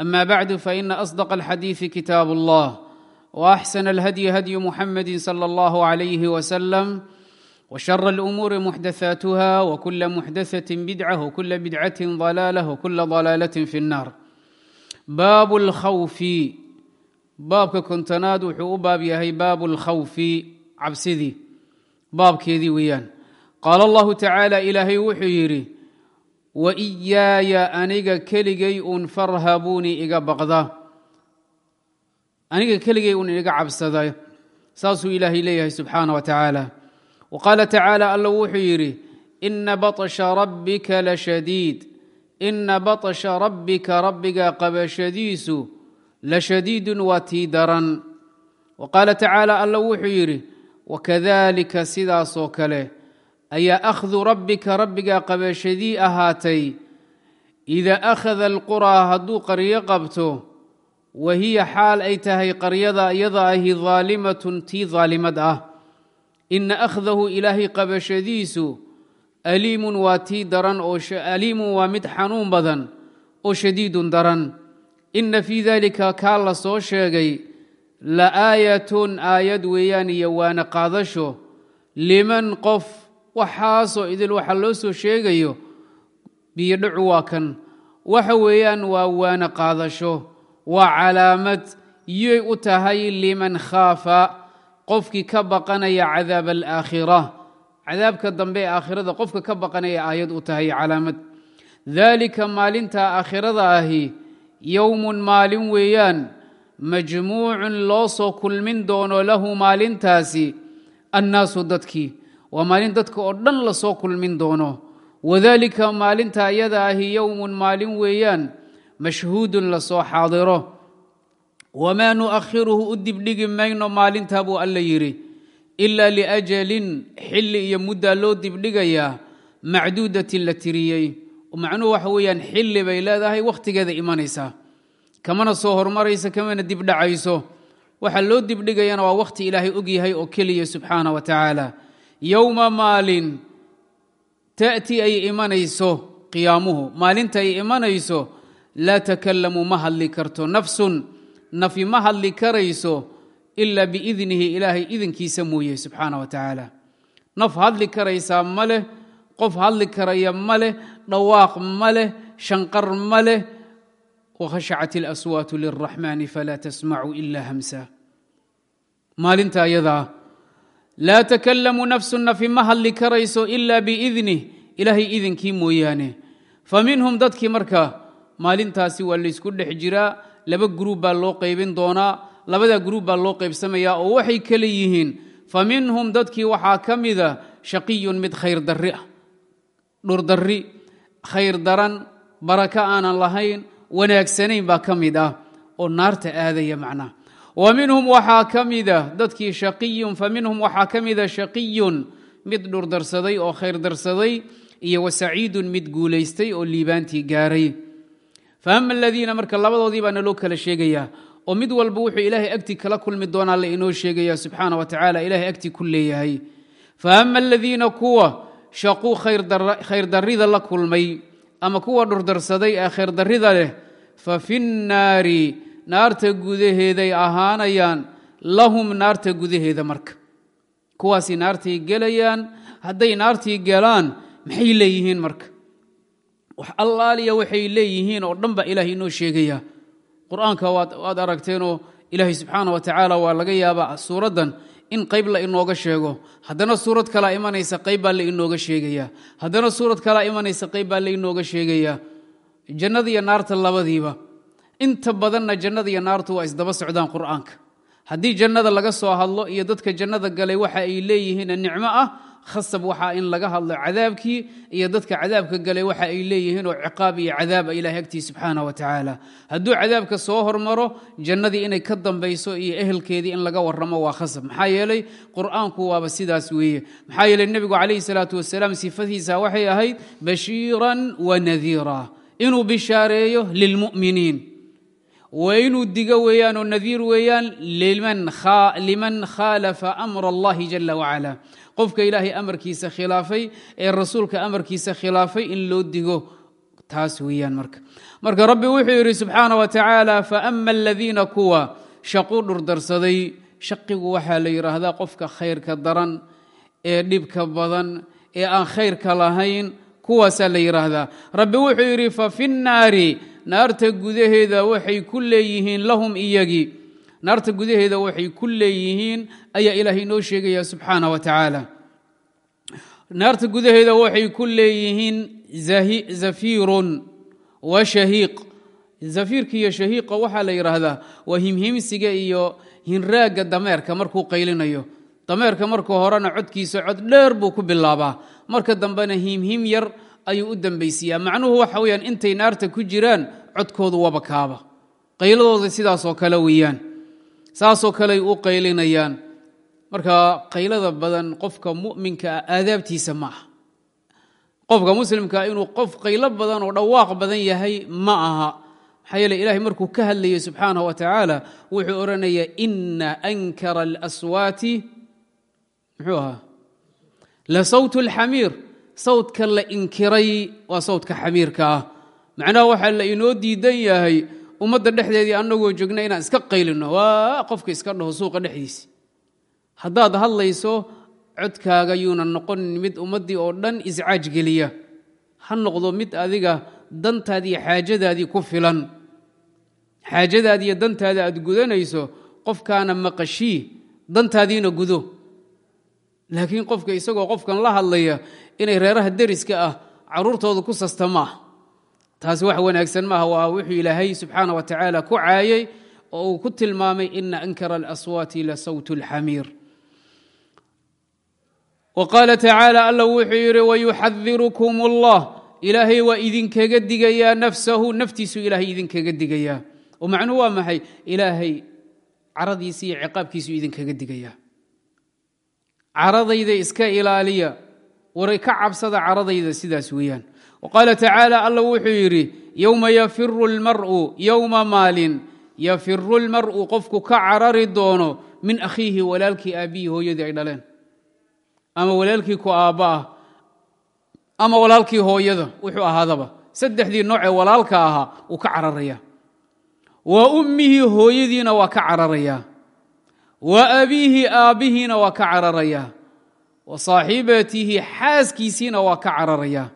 اما بعد فان اصدق الحديث كتاب الله واحسن الهدي هدي محمد صلى الله عليه وسلم وشر الامور محدثاتها وكل محدثه بدعه وكل بدعه ضلاله وكل ضلاله في النار باب الخوف baabka kontonaad wuxuu u baab yahay baabu lkhawfi cabsidii baabkeedii weeyaan qaala allahu tacaala ilaahay wuxuu yidhi wa iyaaya aniga keligay un farhabuuni iga baqda. Aniga keligay un iga cabsada saasuu ilaahay leeyahay subxaana wa tacaala. Wa qaala tacaala alla wuxuu yidhi ina baطsha rabbika lashadiid ina baطsha rabbika rabbiga qabashadiisu lashadiidun waa tii daran. Wa qaala tacaala alla wuxuu yidhi wakadalika sidaasoo kale ayaa akhdu rabbika rabbiga qabashadii ahaatay idaa akhada alquraa hadduu qaryo qabto wa hiya xaal ay tahay qaryada iyada ahi daalimatun tii daalimad ah ina akhdahu ilaahay qabashadiisu aliimun waa tii daran aliimun waa mid xanuun badan oo shadiidun daran ina fii dalika kaa la soo sheegay la aayatun aayad weeyaan iyo waana qaadasho liman qof waxaasoo idil waxa loo soo sheegayo biyodhacu waa kan. Waxa weeyaan waa waana qaadasho waa calaamad yay u tahay liman khaafa qofkii ka baqanaya cadaab alaakhira. Cadaabka dambe ee aakhirada qofka ka baqanaya aayad u tahay calaamad. Dalika maalinta aakhirada ahi yowmun maalin weeyaan majmuucun loo soo kulmin doono lahu maalintaasi annaasu dadkii waa maalin dadka oo dhan la soo kulmin doono. Wadalika maalinta iyada ahi yowmun maalin weeyaan mashhuudun la soo xaadiro. Wamaa nu'akhiruhu u dibdhigi mayno maalintaa buu alla yidhi. Ilaa liajalin xilli iyo muddaa loo dibdhigayaa macduudatin la tiriyey. Macnuhu waxa weeyaan xilli bay leedahay wakhtigeeda imanaysaa kamana soo hormaraysa kamana dibdhacayso waxa loo dibdhigayana waa wakhti ilaahay ogyahay oo keliya subxaana wa tacaala yowma maalin ta'ti ay imanayso qiyaamuhu maalinta ay imanayso laa takallamu ma hadli karto nafsun. Nafi ma hadli karayso ilaa biidnihi ilaahay idinkiisa mooye subxaana wa tacaala naf hadli karaysaa ma leh qof hadli karaya ma leh dhawaaq ma leh shanqar ma leh wakhashacat ilaswaatu lilraxmaani falaa tasmacu ila hamsa. Maalinta ayadaa laa takallamu nafsu nafi ma hadli karayso ila biidnih. Ilaahay idinkii mooyaane. Fa minhum dadkii marka maalintaasi waa laysku dhex jiraa. Laba gruub baa loo qaybin doonaa. Labada gruub baa loo qaybsamayaa oo waxay kale yihiin fa minhum dadkii waxaa ka mida shaqiyun mid khayr darri ah dhurdarri khayr daran baraka aanan lahayn wanaagsanayn baa ka mid ah oo naarta aadaya macnaha wa minhum waxaa ka mida dadkii shaqiyun fa minhum waxaa ka mida shaqiyun mid dhurdarsaday oo khayr darsaday iyo wa saciidun mid guulaystay oo liibaantii gaaray. Fa ama aladiina marka labadoodii baa naloo kala sheegayaa oo mid walba wuxuu ilaahay agtii kala kulmi doonaa la inoo sheegaya subxaana wa tacala ilahay agtii ku leeyahay. Fa ama aladiina kuwa shaquu khayr darrida la kulmay ama kuwa dhurdarsaday ee khayr darrida leh fa fi naarta gudaheeday ahaanayaan lahum naarta gudaheeda marka. Kuwaasi naartay gelayaan hadday naartii galaan maxay leeyihiin marka? Wax allaaliya waxay leeyihiin oo dhan baa ilaah inoo sheegaya qur'aanka waad aragteenoo ilaahay subxaana wa tacaala waa laga yaabaa suuraddan in qayb la inooga sheego. Haddana suurad kalaa imanaysa qayb baa la inooga sheegayaa. Haddana suurad kalaa imanaysa qayb baa la inooga sheegayaa. Jannada iyo naarta labadiiba inta badanna jannada iyo naartu waa isdaba socdaan qur'aanka. Haddii jannada laga soo hadlo iyo dadka jannada galay waxa ay leeyihiin nicmo ah khasab waxaa in laga hadlo cadaabkii iyo dadka cadaabka galay waxa ay leeyihiin oo ciqaab iyo cadaaba ilahay agtii subxaana wa tacaala. Hadduu cadaabka soo hormaro jannadii inay ka dambayso iyo ehelkeedii in laga warramo waa khasab. Maxaa yeelay qur'aanku waaba sidaas weeye. Maxaa yeelay nebigu calayhi salaatu wasalaam sifadiisa waxay ahayd bashiiran wa nadiira. Inuu bishaareeyo lilmu'miniin waa inuu digo weeyaan oo nadiir weeyaan liman khaalafa amra allahi jala wacala qofka ilaahay amarkiisa khilaafay ee rasuulka amarkiisa khilaafay in loo digo taas weeyaan marka marka rabbi wuxuu yidhi subxaana wa tacaala faama aladiina kuwa shaqu dhurdarsaday shaqigu waxaa la yidhaahdaa qofka khayrka daran ee dhibka badan ee aan khayrka lahayn kuwaasaa la yidhaahdaa rabbi wuxuu yidhi fa fi naarta gudaheeda waxay ku leeyihiin lahum iyagii naarta gudaheeda waxay ku leeyihiin ayaa ilaahay inoo sheegaya subxaana wa tacaala. Naarta gudaheeda waxay ku leeyihiin zafiirun wa shahiiq. Zafiirka iyo shahiiqa waxaa la yidhaahdaa waa himhimsiga iyo hinraagga dameerka markuu qaylinayo. Dameerka marka horena codkiisa cod dheer buu ku bilaabaa. Marka dambena himhim yar ayuu u dambaysiiyaa macnuhu waxa weyaan intay naarta ku jiraan codkoodu waba kaaba. Qayladooda sidaasoo kale weeyaan. Saasoo kaley u qaylinayaan. Marka qaylada badan qofka muminka ah aadaabtiisa ma aha. Qofka muslimkaa inuu qof qaylo badan oo dhawaaq badan yahay ma aha. Maxaa yeele ilahay markuu ka hadlayay subxaanah wa tacaala wuxuu odhanayaa ina ankara alaswaati muxuu ahaa la sawt alxamiir sawdka la inkiray waa sawdka xamiirka ah. Macnaha waxaa la inoo diidan yahay ummadda dhexdeedii annagoo joogna inaan iska qaylino. Waa qofka iska dhaho suuqa dhexdiisi haddaad hadlayso codkaaga yuuna noqonin mid ummaddii oo dhan iscaaj geliya. Ha noqdo mid adiga dantaadiiyo xaajadaadii ku filan. Xaajadaadiiyo dantaada aad gudanayso qofkaana maqashii dantaadiina gudo laakiin qofka isagoo qofkan la hadlaya inay reeraha deriska ah caruurtooda ku sasta maah taasi wax wanaagsan maaha waa wuxuu ilaahay subxaana wa tacaala ku caayay oo uu ku tilmaamay ina ankara alaswaati la sawt اlxamiir wa qaala tacaala alla wuxuu yidhi wayuxadirukum اllah ilaahay waa idinkaga digayaa nafsahu naftiisu ilaahay idinkaga digayaa. Oo macnuhu waa maxay? Ilaahay caradiisi iyo ciqaabkiisu idinkaga digayaa caradayda iska ilaaliya waray ka cabsada caradayda sidaas weeyaan. Waqaala tacaala alla wuxuu yidhi yowma yafiru lmar'u yowma maalin yafiru lmar'u qofku ka carari doono min akhiihi walaalkii aabbihii hooyadii ay dhaleen. Ama walaalkii ku aabba ah ama walaalkii hooyada wuxuu ahaadaba. Saddexdii noocee walaalka ahaa wuu ka cararaya wa ummihii hooyadiina waa ka cararayaa wa abiihi aabbihiina waa ka cararayaa wa saaxibatihi xaaskiisiina waa ka cararayaa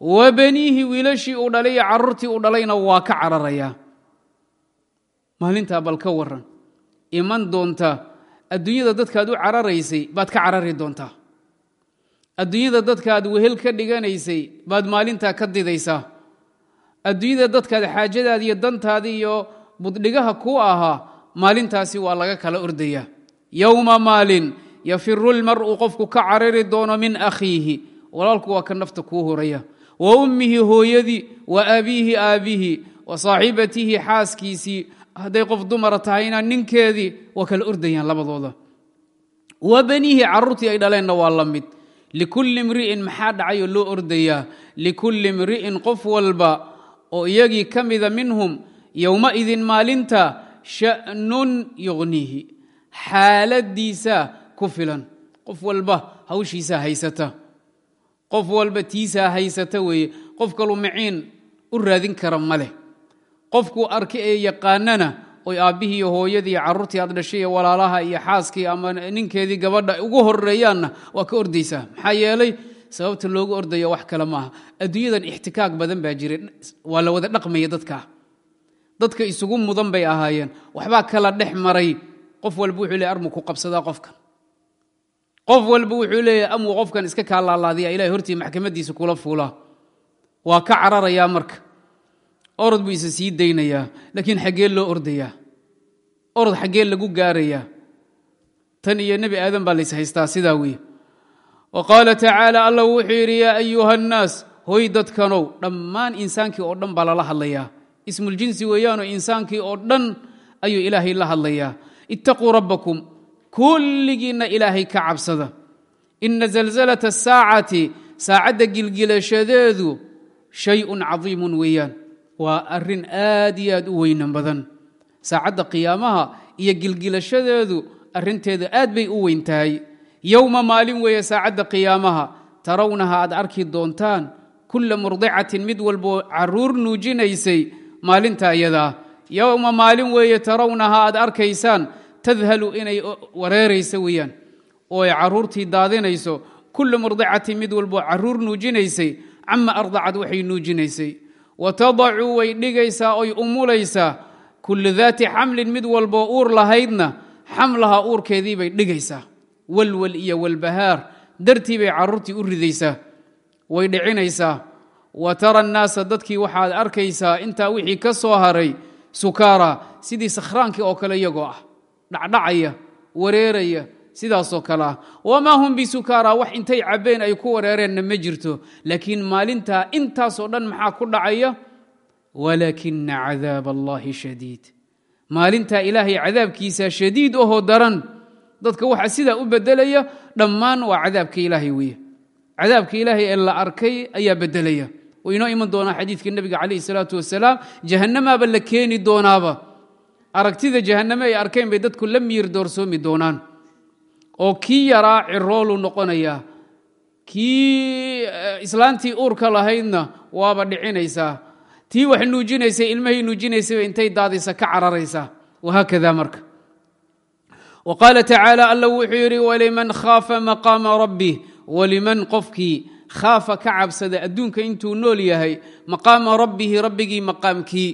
wa baniihi wiilashii uu dhalay iyo carruurtii uu dhalayna waa ka cararayaa maalintaa bal ka waran iman doonta. Adduunyada dadkaad u cararaysay baad ka carari doontaa. Adduunyada dadkaad wehel ka dhiganaysay baad maalintaa ka didaysaa. Adduunyada dadkaad xaajadaadi iyo dantaadi iyo buddhigaha ku ahaa maalintaasi waa laga kala ordayaa yowma maalin yafiru lmar'u qofku ka carari doono min akhiihi. Walaalku waa ka nafta kuu horaya wa ummihi hooyadii wa abiihi aabbihi wa saaxibatihi xaaskiisii. Hadday qof dumara tahayna ninkeedii waa kala ordayaan labadooda. Wa baniihi carruurtii ay dhaleenna waa la mid. Likulli imri'in maxaa dhacayoo loo ordayaa? Likulli imri'in qof walba oo iyagii ka mida minhum yowmaidin maalinta sha'nun yuqniihi xaaladiisa ku filan. Qof walba hawshiisaa haysata. Qof walba tiisaa haysata weeye. Qof kalu maciin u raadin kara ma leh. Qofkuu arka ee yaqaanana oy aabbihii iyo hooyadii carruurtii aad dhashay iyo walaalaha iyo xaaskii ama ninkeedii gabadha ugu horeeyaanna waa ka ordaysaa maxaa yeelay sababta loogu ordaya wax kale maaha. Adduunyadan ixtikaak badan baa jira. Waa la wada dhaqmaya dadka dadka isugu mudan bay ahaayeen. Waxbaa kala dhex maray. Qof walba wuxuu leey armu ku qabsadaa qofkan. Qof walba wuxuu leeyahy amuu qofkan iska kaa laalaadiya ilahay hortii maxkamadiisa kula fuulaa waa ka cararayaa marka. Orod buu isa sii daynayaa laakiin xaggee loo ordayaa. Orod xaggee lagu gaarayaa. Tan iyo nebi aadan baa lays haystaa sidaa weye wa qaala tacaala allah wuxuu yidhi yaa ayuha annaas hoy dadkanow dhammaan insaankii oo dhan baa lala hadlayaa ismuljinsi weeyaanoo insaankii oo dhan ayuu ilaahay la hadlayaa. Ittaquu rabbakum kulligiinna ilaahay ka cabsada. Ina zalzalata asaacati saacadda gilgilashadeedu shayun cadiimun weeyaan. Waa arrin aad iyo aad u weynan badan. Saacadda qiyaamaha iyo gilgilashadeedu arrinteedu aad bay u weyn tahay. Yowma maalin weeye saacadda qiyaamaha tarawnaha aad arki doontaan kulla murdicatin mid walboo carruur nuujinaysay maalinta iyadaa yowma maalin weeye tarawnaha aad arkaysaan tadhalu inay wareerayso weeyaan. Oo ay caruurtii daadinayso kulla murdicatin mid walboo carruur nuujinaysay cama ardacad waxay nuujinaysay. Wa tadacu way dhigaysaa oy umulaysaa kullu daati xamlin mid walboo uur lahaydna xamlaha uurkeedii bay dhigaysaa. Walwal iyo walbahaar dartii bay carruurtii u ridaysaa way dhicinaysaa wa tara annaasa dadkii waxaad arkaysaa intaa wixii ka soo haray sukaara sidii sakhraankii oo kale iyagoo ah. Dhacdhacaya wareeraya sidaasoo kale ah. Wamaa hum bisukaara wax intay cabbeen ay ku wareereenna ma jirto. Laakiin maalintaa intaasoo dhan maxaa ku dhacaya? Walaakina cadaab allahi shadiid. Maalintaa ilaahay cadaabkiisa shadiid ohoo daran dadka waxa sidaa u bedelaya dhammaan waa cadaabka ilaahay weye cadaabka ilaahay ee la arkay ayaa bedelaya oo inoo iman doonaa xadiidka nebiga calayh salaatu wasalaam jahannamaaba la keeni doonaaba aragtida jahanname ay arkeen bay dadku la miir doorsoomi doonaan oo kii yaraa ciroolu noqonayaa kii islaantii uurka lahaydna waaba dhicinaysaa tii wax nuujinaysay ilmahay nuujinaysayba intay daadaysa ka cararaysaa wahaakada marka wa qaala tacaala alla wuxuu yidhi waliman khaafa maqaama rabbih waliman qofkii khaafa ka cabsada adduunka intuu nool yahay maqaama rabbihi rabbigii maqaamkii.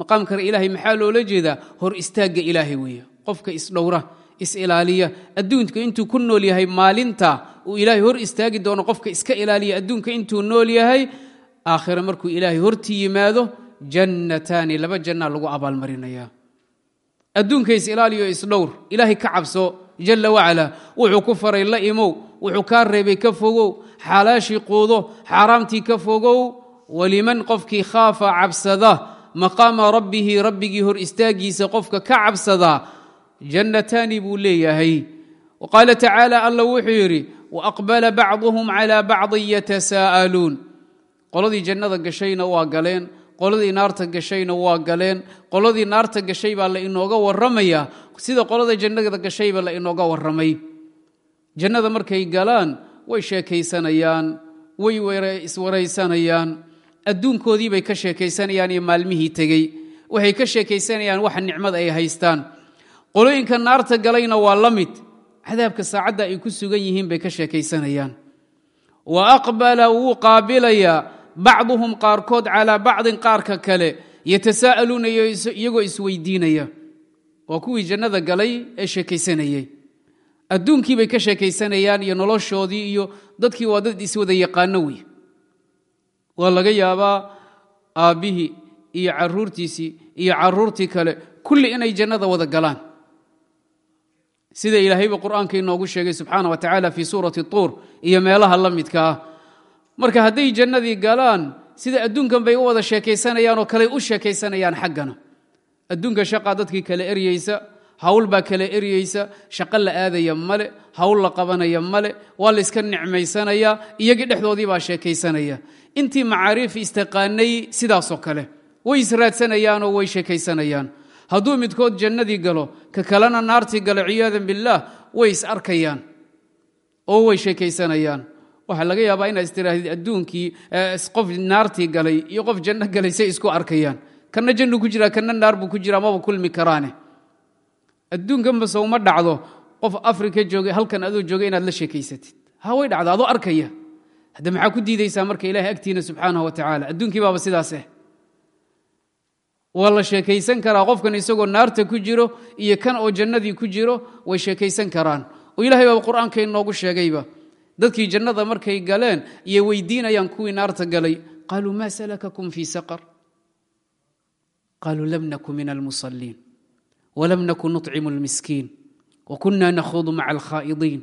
Maqaamka ilaahay maxaa loola jeedaa? Hor istaagga ilaahay weeye qofka isdhowra is-ilaaliya adduunka intuu ku nool yahay maalinta uu ilaahay hor istaagi doono qofka iska ilaaliya adduunka intuu nool yahay aakhire markuu ilaahay hortii yimaado jannataani laba jannaa lagu abaalmarinaya. Adduunka is-ilaaliyo isdhowr ilaahay ka cabso jalla wacala. Wuxuu ku faray la imow. Wuxuu kaa reebay ka fogow xalaashii quudo xaaraamtii ka fogow waliman qofkii khaafa cabsada maqaama rabbihi rabbigii hor istaagiisa qofka ka cabsada jannataani buu leeyahay qaala tacaala alla wuxuu yidhi waaqbala bacduhum calaa bacdin yatasaa'aluun qoladii jannada gashayna waa galeen qoladii naarta gashayna waa galeen qoladii naarta gashay baa la inooga warramaya sida qolada jannada gashayba la inooga warramay jannada markay galaan way sheekaysanayaan way iswaraysanayaan adduunkoodii bay ka sheekaysanayaan iyo maalmihii tegey. Waxay ka sheekaysanayaan waxa nicmad ay haystaan. Qolooyinka naarta galayna waa la mid. Cadaabka saacadda ay ku sugan yihiin bay ka sheekaysanayaan. Wa aqbala wuu qaabilayaa bacduhum qaarkood calaa bacdin qaarka kale yatasaa'aluuna iyagoo isweydiinaya. Waa kuwii jannada galay ee sheekaysanayey adduunkii bay ka sheekaysanayaan iyo noloshoodii iyo dadkii waa dad iswada yaqaano wey. Waa laga yaabaa aabbihii iyo caruurtiisii iyo caruurtii kale kulli inay jannada wada galaan. Sida ilaahayba qur'aanka inoogu sheegay subxaana wa tacaala fii suurati tuur iyo meelaha la midka ah. Marka hadday jannadii galaan sida adduunkan bay u wada sheekaysanayaan oo kaley u sheekaysanayaan xaggana. Adduunka shaqaa dadkii kale eryeysa hawl baa kale eryeysa shaqo la aadaya male hawl la qabanaya male waa layska nicmaysanayaa iyagii dhexdoodii baa sheekaysanaya. Intii macaariif istaqaanay sidaasoo kale. Way israadsanayaanoo way sheekaysanayaan. Hadduu midkood jannadii galo ka kalena naartii galo ciyaadan billaah way is arkayaan oo way sheekaysanayaan. Waxaa laga yaabaa inaad istiraahid adduunkii qof naartii galay iyo qof janno galay say isku arkayaan. Kanna jannu ku jira kanna naar buu ku jira maba kulmi karaane adduunkanba sowma dhacdo qof afrika joogay halkan adoo joogay inaad la sheekaysatid. Ha way dhacdo adoo arkaya. Hadda maxaa ku diidaysaa marka ilahay agtiina subxaanah wa tacaala? Adduunkii baaba ah waa la sheekaysan karaa qofkan isagoo naarta ku jiro iyo kan oo jannadii ku jiro way sheekaysan karaan. Oo ilahay baaba qur'aanka inoogu sheegayba dadkii jannada markay galeen iyo weydiinayaan kuwii naarta galay qaaluu ma salakakum fii saqar? Qaaluu lam naku min almusaliin wlam nakun nucimu lmiskiin wkunaa nakhuudu maca alkhaa'idiin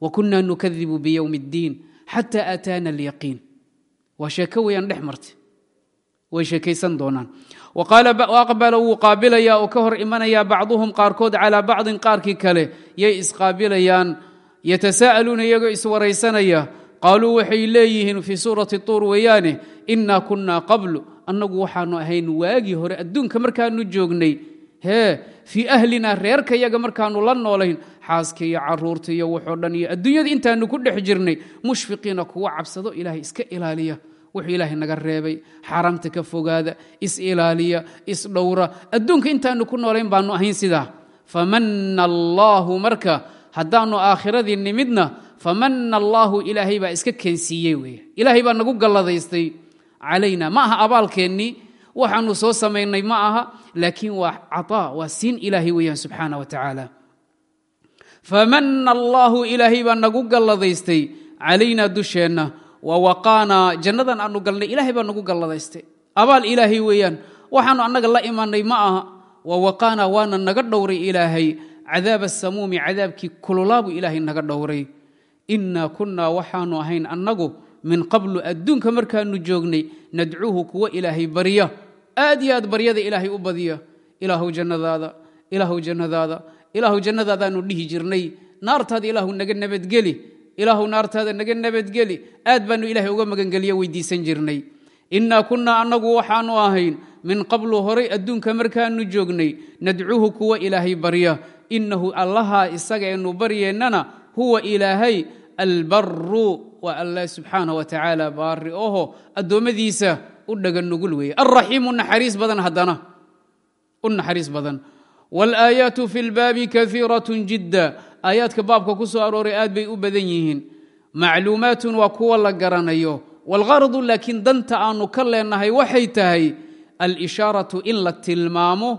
wkunaa nukadibu biyowmi اddiin xata aataana alyaqiin waa sheeko weyaan dhex martay way sheekaysan doonaan aqbala wuu qaabilayaa oo ka hor imanayaa bacduhum qaarkood calaa bacdin qaarkii kale yay isqaabilayaan yatasaa'aluuna iyagoo iswaraysanaya qaaluu waxay leeyihiin fii suurati tuur weeyaane inaa kunaa qablu annagu waxaanu ahayn waagii hore adduunka markaanu hee fii ahlina reerka yaga markaanu la noolayn xaaska iyo carruurta iyo wuxoo dhan iyo adduunyada intaanu ku dhex jirnay mushfiqiina kuwa cabsado ilaahay iska ilaaliya. Wuxuu ilaahay naga reebay xaaraamta ka fogaada is ilaaliya isdhowra adduunka intaanu ku noolayn baanu ahayn sidaa. Famanna allaahu marka haddaanu aakhiradii nimidna famanna allaahu ilaahay baa iska keensiiyey wey ilaahay baa nagu galladaystay. Calayna ma aha abaalkeennii waxaanu soo samaynay ma aha laakiin waa caطaa waa siin ilaahay weeyaan subxaana wa tacaala. Famanna allaahu ilaahay baa nagu galladaystay calaynaa dusheenna wa waqaanaa jannadan aanu galnay ilaahay baa nagu galladaystay. Abaal ilaahay weeyaan waxaanu annaga la imanay ma aha wa waqaanaa waana naga dhowray ilaahay cadaaba asamuumi cadaabkii kululaabuu ilaahay naga dhowray. Innaa kunnaa waxaanu ahayn annagu min qablu adduunka markaanu joognay nadcuuhu kuwa ilaahay barya aad iyo aad baryada ilaahay u badiya ilaahu jannadaada ilaahu jannadaada ilaahu jannadaadaanu dhihi jirnay. Naartaada ilaahu naga nabadgeli ilaahu naartaada naga nabadgeli aad baanu ilaahay uga magangeliyo weydiisan jirnay. Innaa kunnaa annagu waxaanu ahayn min qablu horay adduunka markaanu joognay nadcuuhu kuwa ilaahay barya. Innahu allaha isaga eenu baryeennana huwa ilaahay albaru waa allah subxaana wa tacaala baari oho addoommadiisa u dhaga nugul weeye alraxiimu naxariis badan haddana u naxariis badan wاlaayaatu fi lbaabi kaiiraة jidda aayaadka baabka ku soo arooray aad bay u badan yihiin macluumaatun waa kuwa la garanayo wاlgardu laakiin danta aanu ka leenahay waxay tahay alishaaraةu in la tilmaamo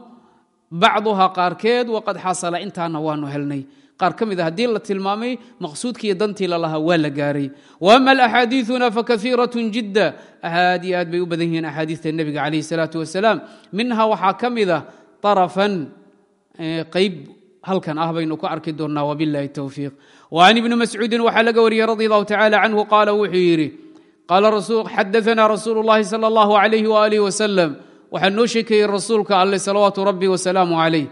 bacduha qaarkeed waqad xasala intaana waanu helnay qaar ka mid a haddii la tilmaamay maqsuudkiiyo dantii lalahaa waa la gaaray wama alaxaadiiثuna fakaiiraة jidda aad iyo aad bay u badan yihiin axaadiista nebiga calayh الsalaaةu wasalaam minha waxaa ka mid a طarafan qayb halkan ah baynu ku arki doonnaa wbilahi towfiiq وcan ibni mascuudin waxaa laga wariyey radi allahu tacala canhu qaala wuxuu yidhi xadaثna rasuulu اllahi salى اllah عalayh walih waslm waxaa noo sheekeeyey rasuulka alle salawaatu rabbi wasalaamu calayh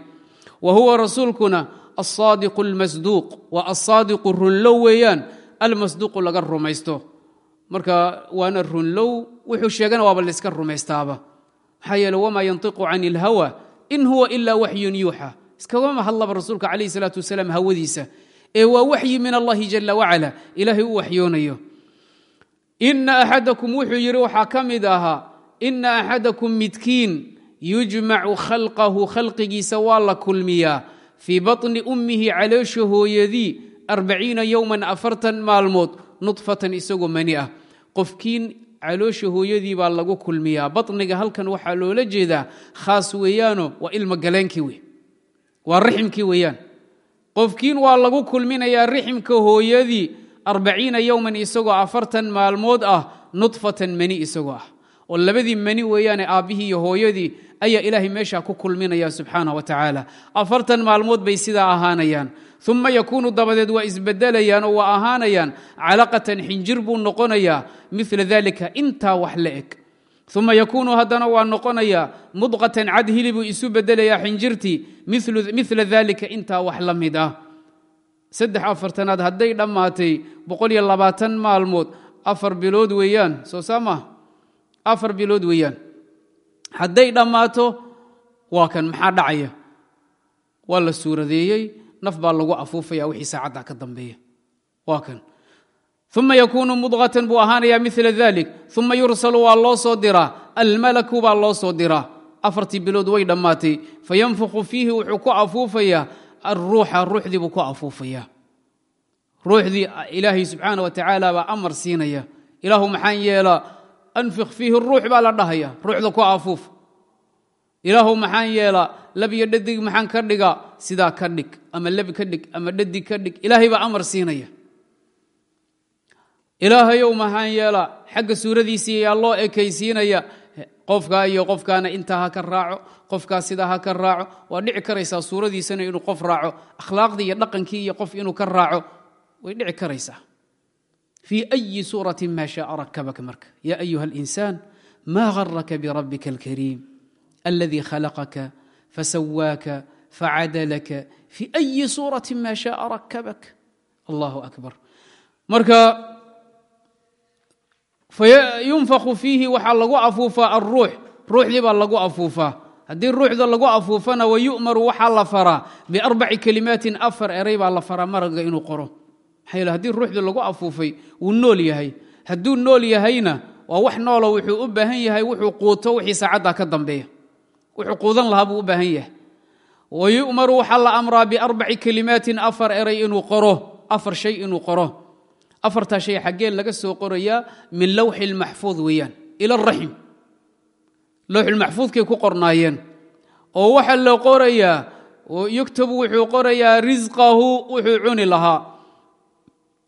wa huwa rasuulkuna alsaadiqu اlmasduuq waa alsaadiqu runlow weeyaan almasduuqu laga rumaysto marka waana runlow wuxuu sheegana waaba layska rumaystaaba maxaa yeele wamaa yantiqu can اlhawa in huwa ila waxyun yuuxa iskagama hadlaba rasuulka calayh salaatu wasalaam hawadiisa ee waa waxyi min allahi jala wacala ilaahay u waxyoonayo ina axadakum wuxuu yidhi waxaa ka mid ahaa ina axadakum midkiin yujmacu khalqahu khalqigiisa waa la kulmiyaa fii baطni ummihi caloosha hooyadii arbaciina yowman afartan maalmood nudfatan isagoo mani ah. Qofkiin caloosha hooyadii baa lagu kulmiyaa. Baطniga halkan waxaa loola jeedaa khaas weeyaano waa ilma galeenkii wey waa riximkii weeyaan. Qofkiin waa lagu kulminayaa riximka hooyadii arbaciina yowman isagoo afartan maalmood ah nudfatan mani isagoo ah oo labadii mani weeyaane aabbihii iyo hooyadii ayaa ilaahay meeshaa ku kulminaya subxaana wa tacaala. Afartan maalmood bay sidaa ahaanayaan. Uma yakuunu dabadeed waa isbedelayaan oo waa ahaanayaan. Calaqatan xinjir buu noqonayaa mila dalika intaa wax la eg. Uma yakuunu haddana waa noqonayaa mudqatan cad hilibuu isu bedelayaa xinjirtii mila dalika intaa wax la mid ah. Saddex afartanaad hadday dhammaatay boqol iyo labaatan maalmood afar bilood weeyaan soo saa maa afar bilood weeyaan. Hadday dhammaato waa kan maxaa dhacaya? Waa la suuradeeyey naf baa lagu afuufaya wixii saacadda ka dambeeya. Waa kan. Uma yakuunu mudqatan buu ahaanaya mila dalik uma yursalu waa loo soo diraa. Almalaku baa loo soo diraa. Afartii bilood way dhammaatay. Fayanfukhu fiihi wuxuu ku afuufayaa. Aruuxa ruuxdii buu ku afuufayaa. Ruuxdii ilaahay subxaana wa tacaala baa amar siinaya ilaahu maxaan yeelaa anfik fiihi ruux baa la dhahaya ruuxda ku afuuf ilaahu maxaan yeelaa lab iyo dhadig maxaan ka dhigaa sidaa ka dhig ama lab ka dhig ama dhadig ka dhig ilaahay baa amar siinaya ilaahayow maxaan yeelaa xagga suuradiisii yaa loo ekaysiinaya qofkaa iyo qofkaana intaa ha ka raaco qofkaa sidaa ha ka raaco waa dhici karaysaa suuradiisana inuu qof raaco akhlaaqdii iyo dhaqankii iyo qof inuu ka raaco way dhici karaysaa fii ayi suurati ma shaaa rakabaka marka ya ayuha alinsaan ma garaka birabbika alkariim aladii khalaqaka fasawaaka facadalaka fii ayi suurati ma shaaa rakabak allahu akbar marka yunfaku fiihi waxaa lagu afuufaa alruux ruuxdii baa lagu afuufaa haddii ruuxda lagu afuufana wayu'maru waxaa la faraa biarbaci kelimaatin afar eray baa la faraa maraga inuu qoro maxaa haddii ruuxda lagu afuufay wuu nool yahay. Hadduu nool yahayna waa wax noolo wuxuu u baahan yahay wuxuu quuto wixii saacaddaa ka dambeeya. Wuxuu quudan lahaa buu u baahan yahay. Wayu'maru waxaa la amraa biarbaci kelimaatin afar eray inuu qoro afar shay inuu qoro. Afartaa shay xaggee laga soo qorayaa min lawxi lmaxfuud weeyaan ila araxim lowxulmaxfuudkay ku qornaayeen. Oo waxaa la qorayaa yuktabu wuxuu qorayaa risqahu wuxuu cuni lahaa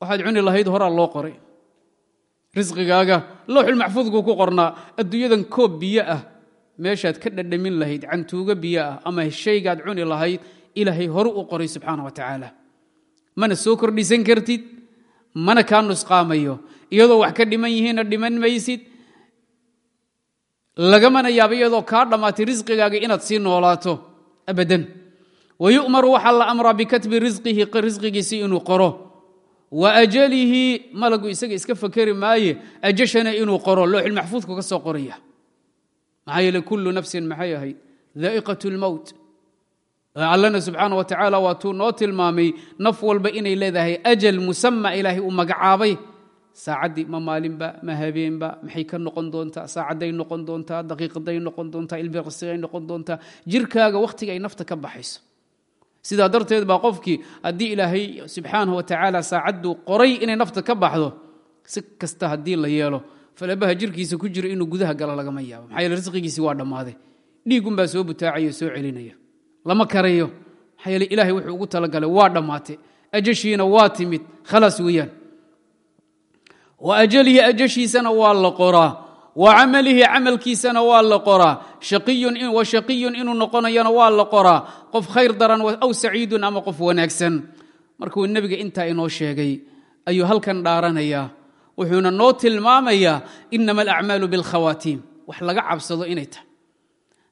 waxaad cuni lahayd horaa loo qoray. Risqigaaga lowxulmaxfuudkuu ku qornaa. Adduunyadan koob biyo ah meeshaad ka dhadhamin lahayd cantuugo biyo ah ama shaygaad cuni lahayd ilaahay horu u qoray subxaana wa tacaala. Mana soo kordhisan kartid mana kaa nusqaamayo. Iyadoo wax ka dhiman yihiinna dhiman maysid. Lagamana yaaba iyadoo kaa dhammaatay risqigaaga inaad sii noolaato abadan. Wayu'maru waxaa la amraa bikatbi risqihi risqigiisi inuu qoro wa ajalihi malagu isaga iska fakeri maaye ajashana inuu qoro looxilmaxfuudku ka soo qoraya maxaa yeele kullu nafsin maxay ahayd? Daa'iqat lmowt allana subxaana wa tacaala waatuu noo tilmaamay naf walba inay leedahay ajal musama ilaahay uu magacaabay. Saacaddii ma maalinba ma habeenba maxay ka noqon doontaa? Saacadday noqon doontaa? Daqiiqaday noqon doontaa? Ilbirsigay noqon doontaa? Jirkaaga wakhtiga ay nafta ka baxayso sidaa darteed baa qofkii haddii ilaahay subxaana wa tacaala saacadduu qoray inay nafta ka baxdo si kasta haddii la yeelo falabaha jirkiisa ku jiro inuu gudaha galo lagama yaabo. Maxaa yeele risqigiisii waa dhammaaday. Dhiigunbaa soo butaacaya soo celinaya. Lama karayo. Maxaa yeele ilaahay wuxuu ugu talagalay waa dhammaatay. Ajashiina waa timid. Khalaas weeyaan. Wa ajalihi ajashiisana waa la qoraa wa camalihi camalkiisana waa la qoraa. Shaqiyun inuu noqonayana waa la qoraa. Qof khayr daran aw saciidun ama qof wanaagsan. Markuu nebiga intaa inoo sheegay ayuu halkan dhaaranayaa wuxuuna noo tilmaamayaa inama alacmaalu bilkhawaatiim wax laga cabsado inay tahay.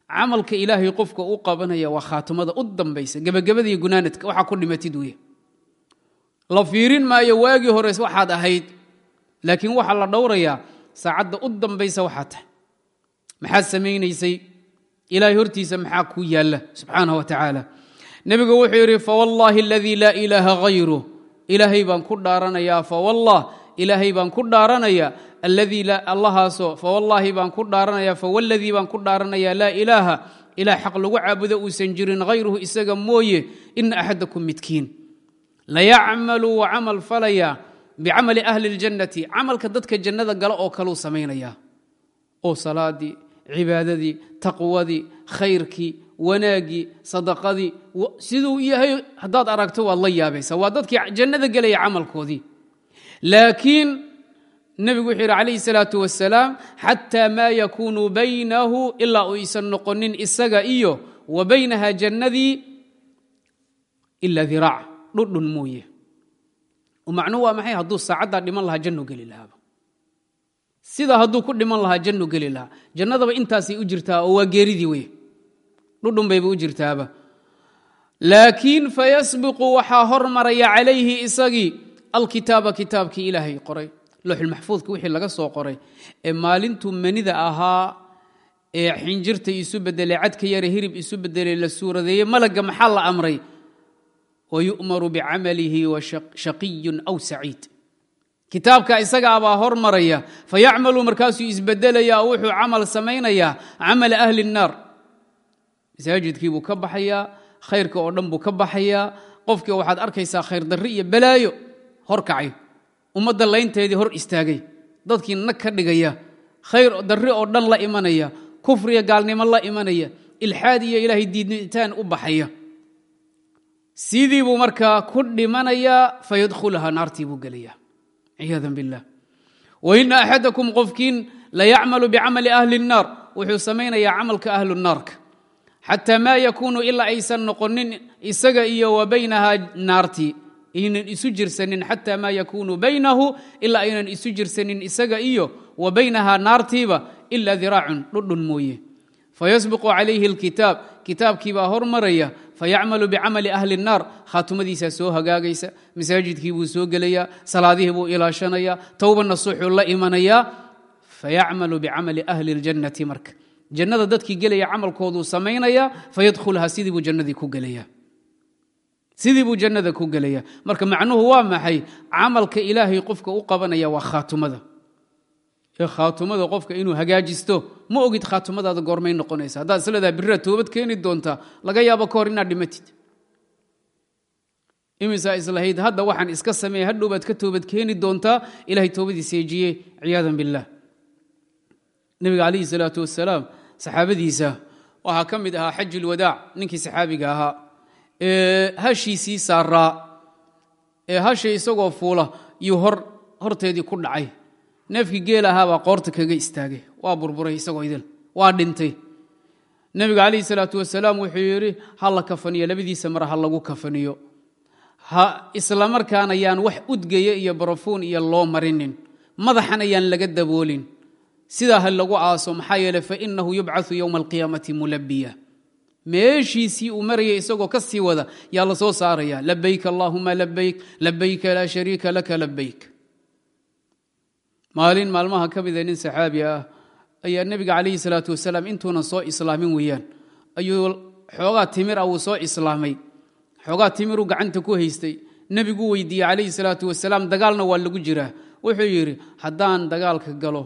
Camalka ilaahay qofka u qabanaya waa khaatimada u dambaysa. Gebagabadii gunaanadka waxaa ku dhimatid wey la fiirin maayo waagii hore waxaad ahayd. Laakiin waxaa la dhowrayaa saacadda u dambaysa waxaa tahay. Maxaad samaynaysay? Ilaahay hortiisa maxaa kuu yaalla? Subxaanah wa nebigu wuxuu yidhi fawallaahi aladii laa ilaaha hayru ilaahay baan ku dhaaranayaa fawallah ilaahay baan ku dhaaranayaa alladii allahaasoo fawallaahi baan ku dhaaranayaa fawalladii baan ku dhaaranayaa laa ilaaha ilaah xaq lagu caabudo uusan jirin hayruhu isaga mooye ina axadakum midkiin. Layacmalu wa camal falaya bicamali ahli اljannati camalka dadka jannada gala oo kaleu samaynaya. Oo salaadii cibaadadii taqwadii khayrkii wanaaggii sadaqadii siduu yahay haddaad aragto waad la yaabaysa waa dadkii jannada gelaya camalkoodii. Laakiin nebigu wuxuu yidhi calayhi salaatu wasalaam xataa maa yakuunu baynahu ilaa uu isan noqonin isaga iyo wa baynaha jannadii ila diraac dhudhun mooye macnuhu waa maxay? Hadduu saacaddaa dhiman lahaa jannu geli lahaaba sida hadduu ku dhiman lahaa jannu geli lahaa. Jannadaba intaasay u jirtaa oo waa geeridii wey dhudhun bayba u jirtaaba laakiin fayasbiqu waxaa hormaraya calayhi isagii alkitaaba kitaabkii ilaahay qoray. Looxulmaxfuudka wixii laga soo qoray. Ee maalintuu manida ahaa ee xinjirta isu bedelay cadka yare hirib isu bedelay la suuradeeyey malagga maxaa la amray wayu'maru bicamalihi wa shaqiyun aw saciid kitaabka isagaabaa hormaraya fayacmalu markaasuu isbedelaya oo wuxuu camal samaynayaa camala ahli الnaar masaajidkii buu ka baxayaa khayrka oo dhan buu ka baxayaa qofkii waxaad arkaysaa khayr darri iyo balaayo horkacay ummadda laynteedii hor istaagay dadkii nag ka dhigaya khayr darri oo dhan la imanaya kufriya gaalnimo la imanaya ilxaad iyo ilaahay diidnitaan u baxaya sidii buu markaa ku dhimanayaa fayadkhulaha naartii buu gelayaa ciyaada biاllah waina axadakum qofkiin layacmalu bicamali ahli الnaar wuxuu samaynayaa camalka ahlu naarka xataa maa yakuunu ilaa aysan noqonin isaga iyo wa baynaha naartii aynan isu jirsanin xataa maa yakuunu baynahu ilaa aynan isu jirsanin isaga iyo wa baynaha naartiiba ila diraacun dhudhun mooye fayasbiqu calayhi اlkitaab kitaabkiibaa hormaraya fayacmalu bicamali ahli الnaar khaatumadiisaa soo hagaagaysa masaajidkii buu soo gelayaa salaadihii buu ilaashanayaa towba nasuuxuu la imanayaa fayacmalu bicamali ahli اljannati marka jannada dadkii gelaya camalkooduu samaynaya fayadkhulha sidii buu jannadii ku gelaya sidii buu jannada ku gelaya marka macnuhu waa maxay camalka ilaahay qofka u qabanaya waa khaatumada ee khaatumada qofka inuu hagaajisto ma ogid khaatumadaada goormay noqonaysa haddaad isleedaha birraa toobad keeni doontaa laga yaabo ka hor inaad dhimatid. Imisaa islahayd hadda waxaan iska sameeya hadhow ka toobad keeni doontaa ilahay toobadii seejiye ciyaadan biاllah nebiga calayhi salaatu wasalaam saxaabadiisa waxaa ka mid ahaa ulwadaac ninkii saxaabiga ahaa ee hashiisii saaraa ee hashay isagoo fuula yuu hor horteedii ku dhacay neefkii geel ahaabaa qoorta kaga istaagay. Waa burburay isagoo idil. Waa dhintay. Nebiga calayhi salaatu wasalaam wuxuu yidhi ha kafaniyo labadiisa mar ha lagu kafaniyo. Ha islamarkaana yaan wax udgaya iyo barafuun iyo loo marinin. Madaxan ayaan laga daboolin. Sidaa ha lagu aaso maxaa yeele fainahu yubcau yowma alqiyaamati mulabiya meeshiisii uu marayay isagoo ka sii wada yaa la soo saaraya labayk allahuma labayk labayka laa shariika laka labayk maalin maalmaha ka mida nin saxaabi ah ayaa nebiga calayhi salaatu wasalaam intuunan soo islaamin weeyaan. Ayuu xoogaa timir ah wuu soo islaamay. Xoogaa timiruu gacanta ku haystay. Nebiguu weydiiyey calayhi salaatu wasalaam dagaalna waa lagu jiraa. Wuxuu yidhi haddaan dagaalka galo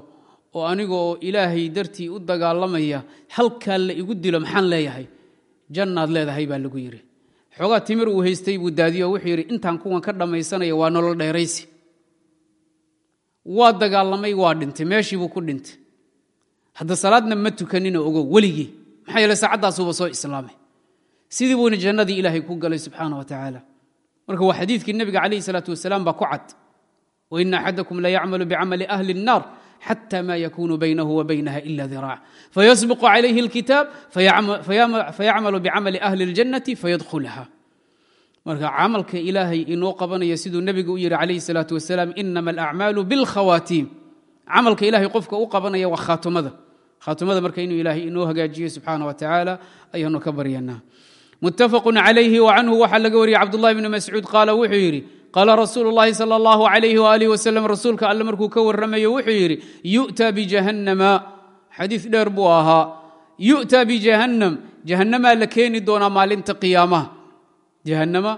oo anigaoo ilaahay dartii u dagaalamaya halkaa la igu dilo maxaan leeyahay? Jannaad leedahay baa lagu yidhi. Xoogaa timir uu haystay buu daadiyo wuxuu yidhi intaan kuwan ka dhammaysanaya waa nolol dheeraysi waa dagaalamay waa dhintay meeshiibuu ku dhintay hadda salaadna ma tukanina ogo weligii maxaa yeele saacaddaasuuba soo islaamay sidii buuna jannadii ilaahay ku galay subxaana wa tacaala marka waa xadiidkii nebiga calayhi salaatu wasalaam baa ku cad waina axadakum la yacmalu bicamali ahli الnaar xtى ma ykun baynahu wa baynaha ila dirاc fayasbq عalayhi اlkitaab fayacmalu bcamali ahli اljannati fayadkhulha marka camalka ilaahay inoo qabanaya siduu nebigu u yidhi calayhi salaatu wasalaam inama alacmaalu bilkhawaatiim camalka ilahay qofka u qabanaya waa khaatumada. Khaatumada marka inuu ilaahay inoo hagaajiyo subxaana wa tacaala ayaanu ka baryanaa muttafaqun calayhi wa canhu waxaa laga wariyey cabdullahi bni mascuud qaala wuxuu yidhi qaala rasuulu sala allahu calayhi waaalih wasalam rasuulka alle markuu ka warramayo wuxuu yidhi yu'ta bijahannama xadiis dheer buu ahaa yu'ta bijahannam jahannamaa la keeni doonaa maalinta qiyaamaha jahannama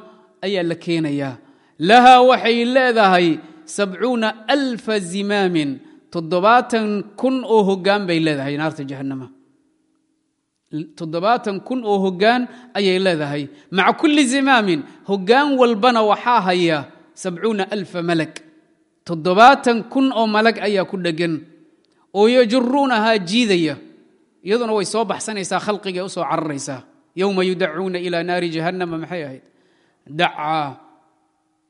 ayaa la keenayaa lahaa waxay leedahay sabcuuna alfa zimaamin toddobaatan kun oo hoggaan bay leedahay naarta jahannama. Toddobaatan kun oo hoggaan ayay leedahay. Maca kulli zimaamin hoggaan walbana waxaa haya sabcuuna alfa malag toddobaatan kun oo malag ayaa ku dheggan oo yajuruunahaa jiidaya. Iyaduna way soo baxsanaysaa khalqigay u soo cararaysaa yowma yudacuuna ilaa naari jahannama maxay ahayd? Dacaa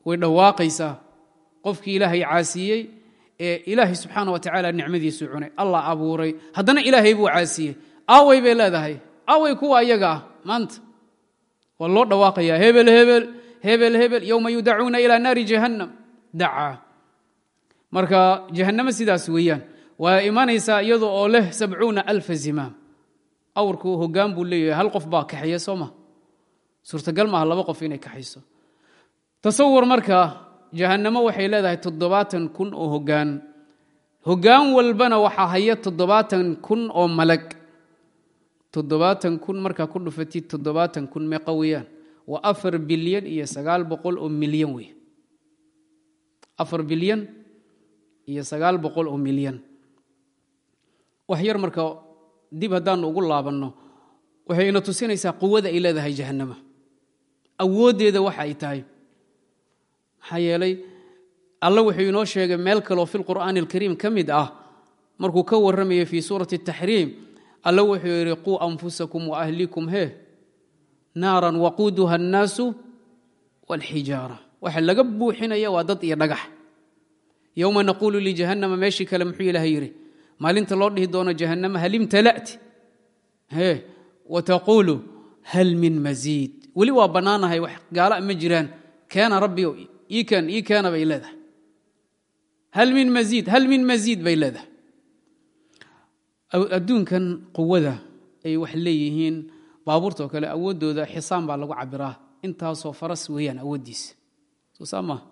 way dhawaaqaysaa qofkii ilaahay caasiyey ee ilaahay subxaana wa tacaala nicmadiisu cunay allah abuuray. Haddana ilaahay buu caasiyey. Aaway bay leedahay. Aaway kuwa ayaga ah maanta. Waa loo dhawaaqayaa hebel hebel hebel hebel yowma yudacuuna ilaa naari jahannam. Dacaa marka jahannamo sidaas weeyaan. Waa imanaysaa iyado oo leh sabcuuna alfa zimaam awrku hoggaan buu leeyahay hal qof baa kaxeeya soo ma? Suurtagal maaha laba qof inay kaxayso. Tasawur marka jahannamo waxay leedahay toddobaatan kun oo hoggaan. Hoggaan walbana waxaa haya toddobaatan kun oo malag. Toddobaatan kun markaa ku dhufatid toddobaatan kun meeqa weeyaan. Waa afar bilyan iyo sagaal boqol oo milyan wey afar bilyan iyo sagaal boqol oo milyan. Wax yar marka dib haddaanu ugu laabanno waxay ina tusinaysaa quwada ay leedahay jahannama. Awooddeeda waxa ay tahay. Maxaa yeelay alla wuxuu inoo sheegay meel kaleo fi lqur'aani alkariim ka mid ah markuu ka warramayo fii suurati ataxriim alla wuxuu yidhi quu anfusakum waahlikum he naaran waquuduha annaasu wاlxijaara waxa laga buuxinaya waa dad iyo dhagax. Yowma naquulu lijahannama meeshii kale muxuu ilaahay yidhi maalinta loo dhihi doono jahannama halim tala'ti he wataquulu hal min masiid weli waa bannaanahay wax gaala ma jiraan. Keena rabbigo ii keen ii keena bay leedahay. Hal min masiid hal min masiid bay leedahay. Adduunkan quwada ay wax leeyihiin baabuurta oo kale awooddooda xisaan baa lagu cabiraa. Intaasoo faras weeyaan awooddiisa. Soo saa maha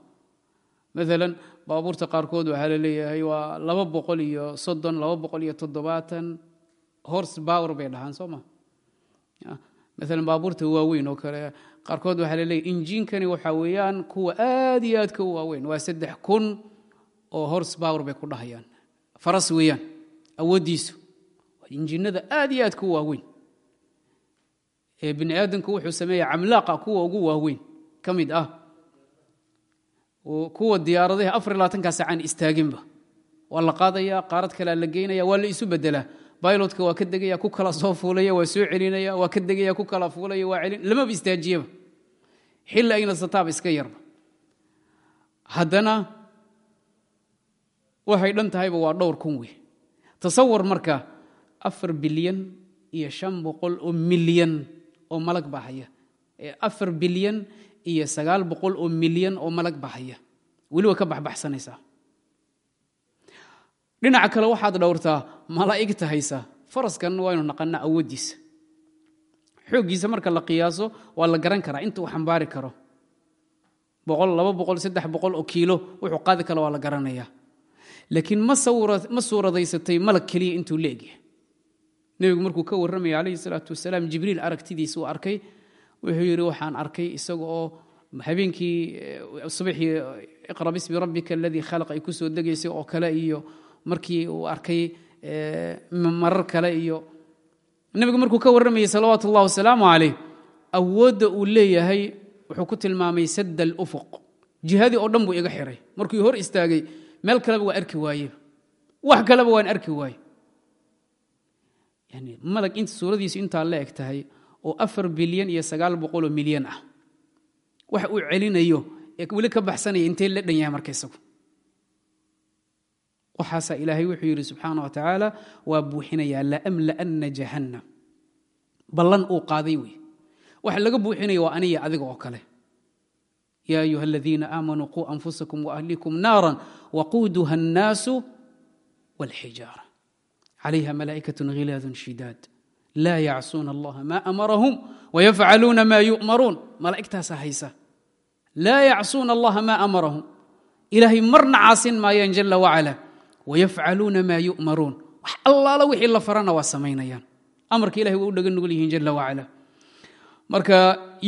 maalan baabuurta qaarkood waxaa la leeyahay waa laba boqol iyo soddon laba boqol iyo toddobaatan hors bower bay dhahaan soo ma? Maalan baabuurta waaweyn oo kale qaarkood waxaa la leeyahy injiinkani waxaa weeyaan kuwa aad iyo aadka u waaweyn waa saddex kun oo hors bower bay ku dhahayaan. Faras weeyaan awooddiisu injiinada aad iyo aadka u waaweyn. Ee bini aadamku wuxuu sameeya camlaaqa kuwa ugu waaweyn ka mid ah kuwa diyaaradaha afar iyo labaatankaa saacaan istaaginba. Waa la qaadaya qaarad kalea la geynaya waa la isu bedelaa bailotka waa ka degaya ku kala soo fuulaya waa soo celinaya waa ka degaya ku kala fuulaya waa celin lamaba istaajiyaba xilli ayna sataaba iska yarba. Haddana waxay dhan tahayba waa dhowr kun wey tasawar marka afar bilyan iyo shan boqol oo milyan oo malag baa haya. Afar bilyan iyo sagaal boqol oo milyan oo malag baa haya. Weli way ka baxbaxsanaysaa dhinaca kale waxaad dhowrtaa malaa'igta haysa. Faraskan waynu naqanaa awooddiisa. Xooggiisa marka la qiyaaso waa la garan karaa. Inta uu xambaari karo oo kiilo wuxuu qaadi kara waa la garanayaa. Laakiin ma suuradaysatay malag keliya intuu la egyahay. Nebigu markuu ka warramaya calayhi salaatu wasalaam jibriil aragtidiisa uu arkay wuxuu yidhi waxaan arkay isaga oo habeenkii subaxii iqra bismi rabbika aladii khalaq ay ku soo degaysay oo kale iyo markii uu arkay marar kale iyo. Nebigu markuu ka warramayay salawaatu ullah wasalaamu calayh awoodda uu leeyahay wuxuu ku tilmaamay sadd alufuq jihadii oo dhan buu iga xiray. Markuu hor istaagay meel kaleba waa arki waaye wax kaleba waan arki waaye yani malag suuradiisu intaa la eg tahay oo afar bilyan iyo sagaal boqoloo milyan ah. Wax uu celinayo ee weli ka baxsanaya intee la dhan yahay marka isagu waxaasaa ilaahay wuxuu yidhi subxaana wa tacaala waa buuxinayaa laamla'anna jahannam. Ballan uu qaaday wey waxa laga buuxinaya waa aniya adiga oo kale. Yaa ayuha aladiina aamanuu quu anfusakum waahlikum naaran waquuduha annaasu wاlxijaara calayha malaa'ikaة ghilaad shidaad laa yacsuuna allaha ma amarahum wayafcaluuna ma yu'maruun malaa'igtaasaa haysa laa yacsuuna allaha ma amarahum ilaahay marna caasin maayaan jala wacala wayafcaluuna maa yu'maruun wax allaala wixii la farana waa samaynayaan amarka ilahay waa u dhaga nugul yihiin jala wacala marka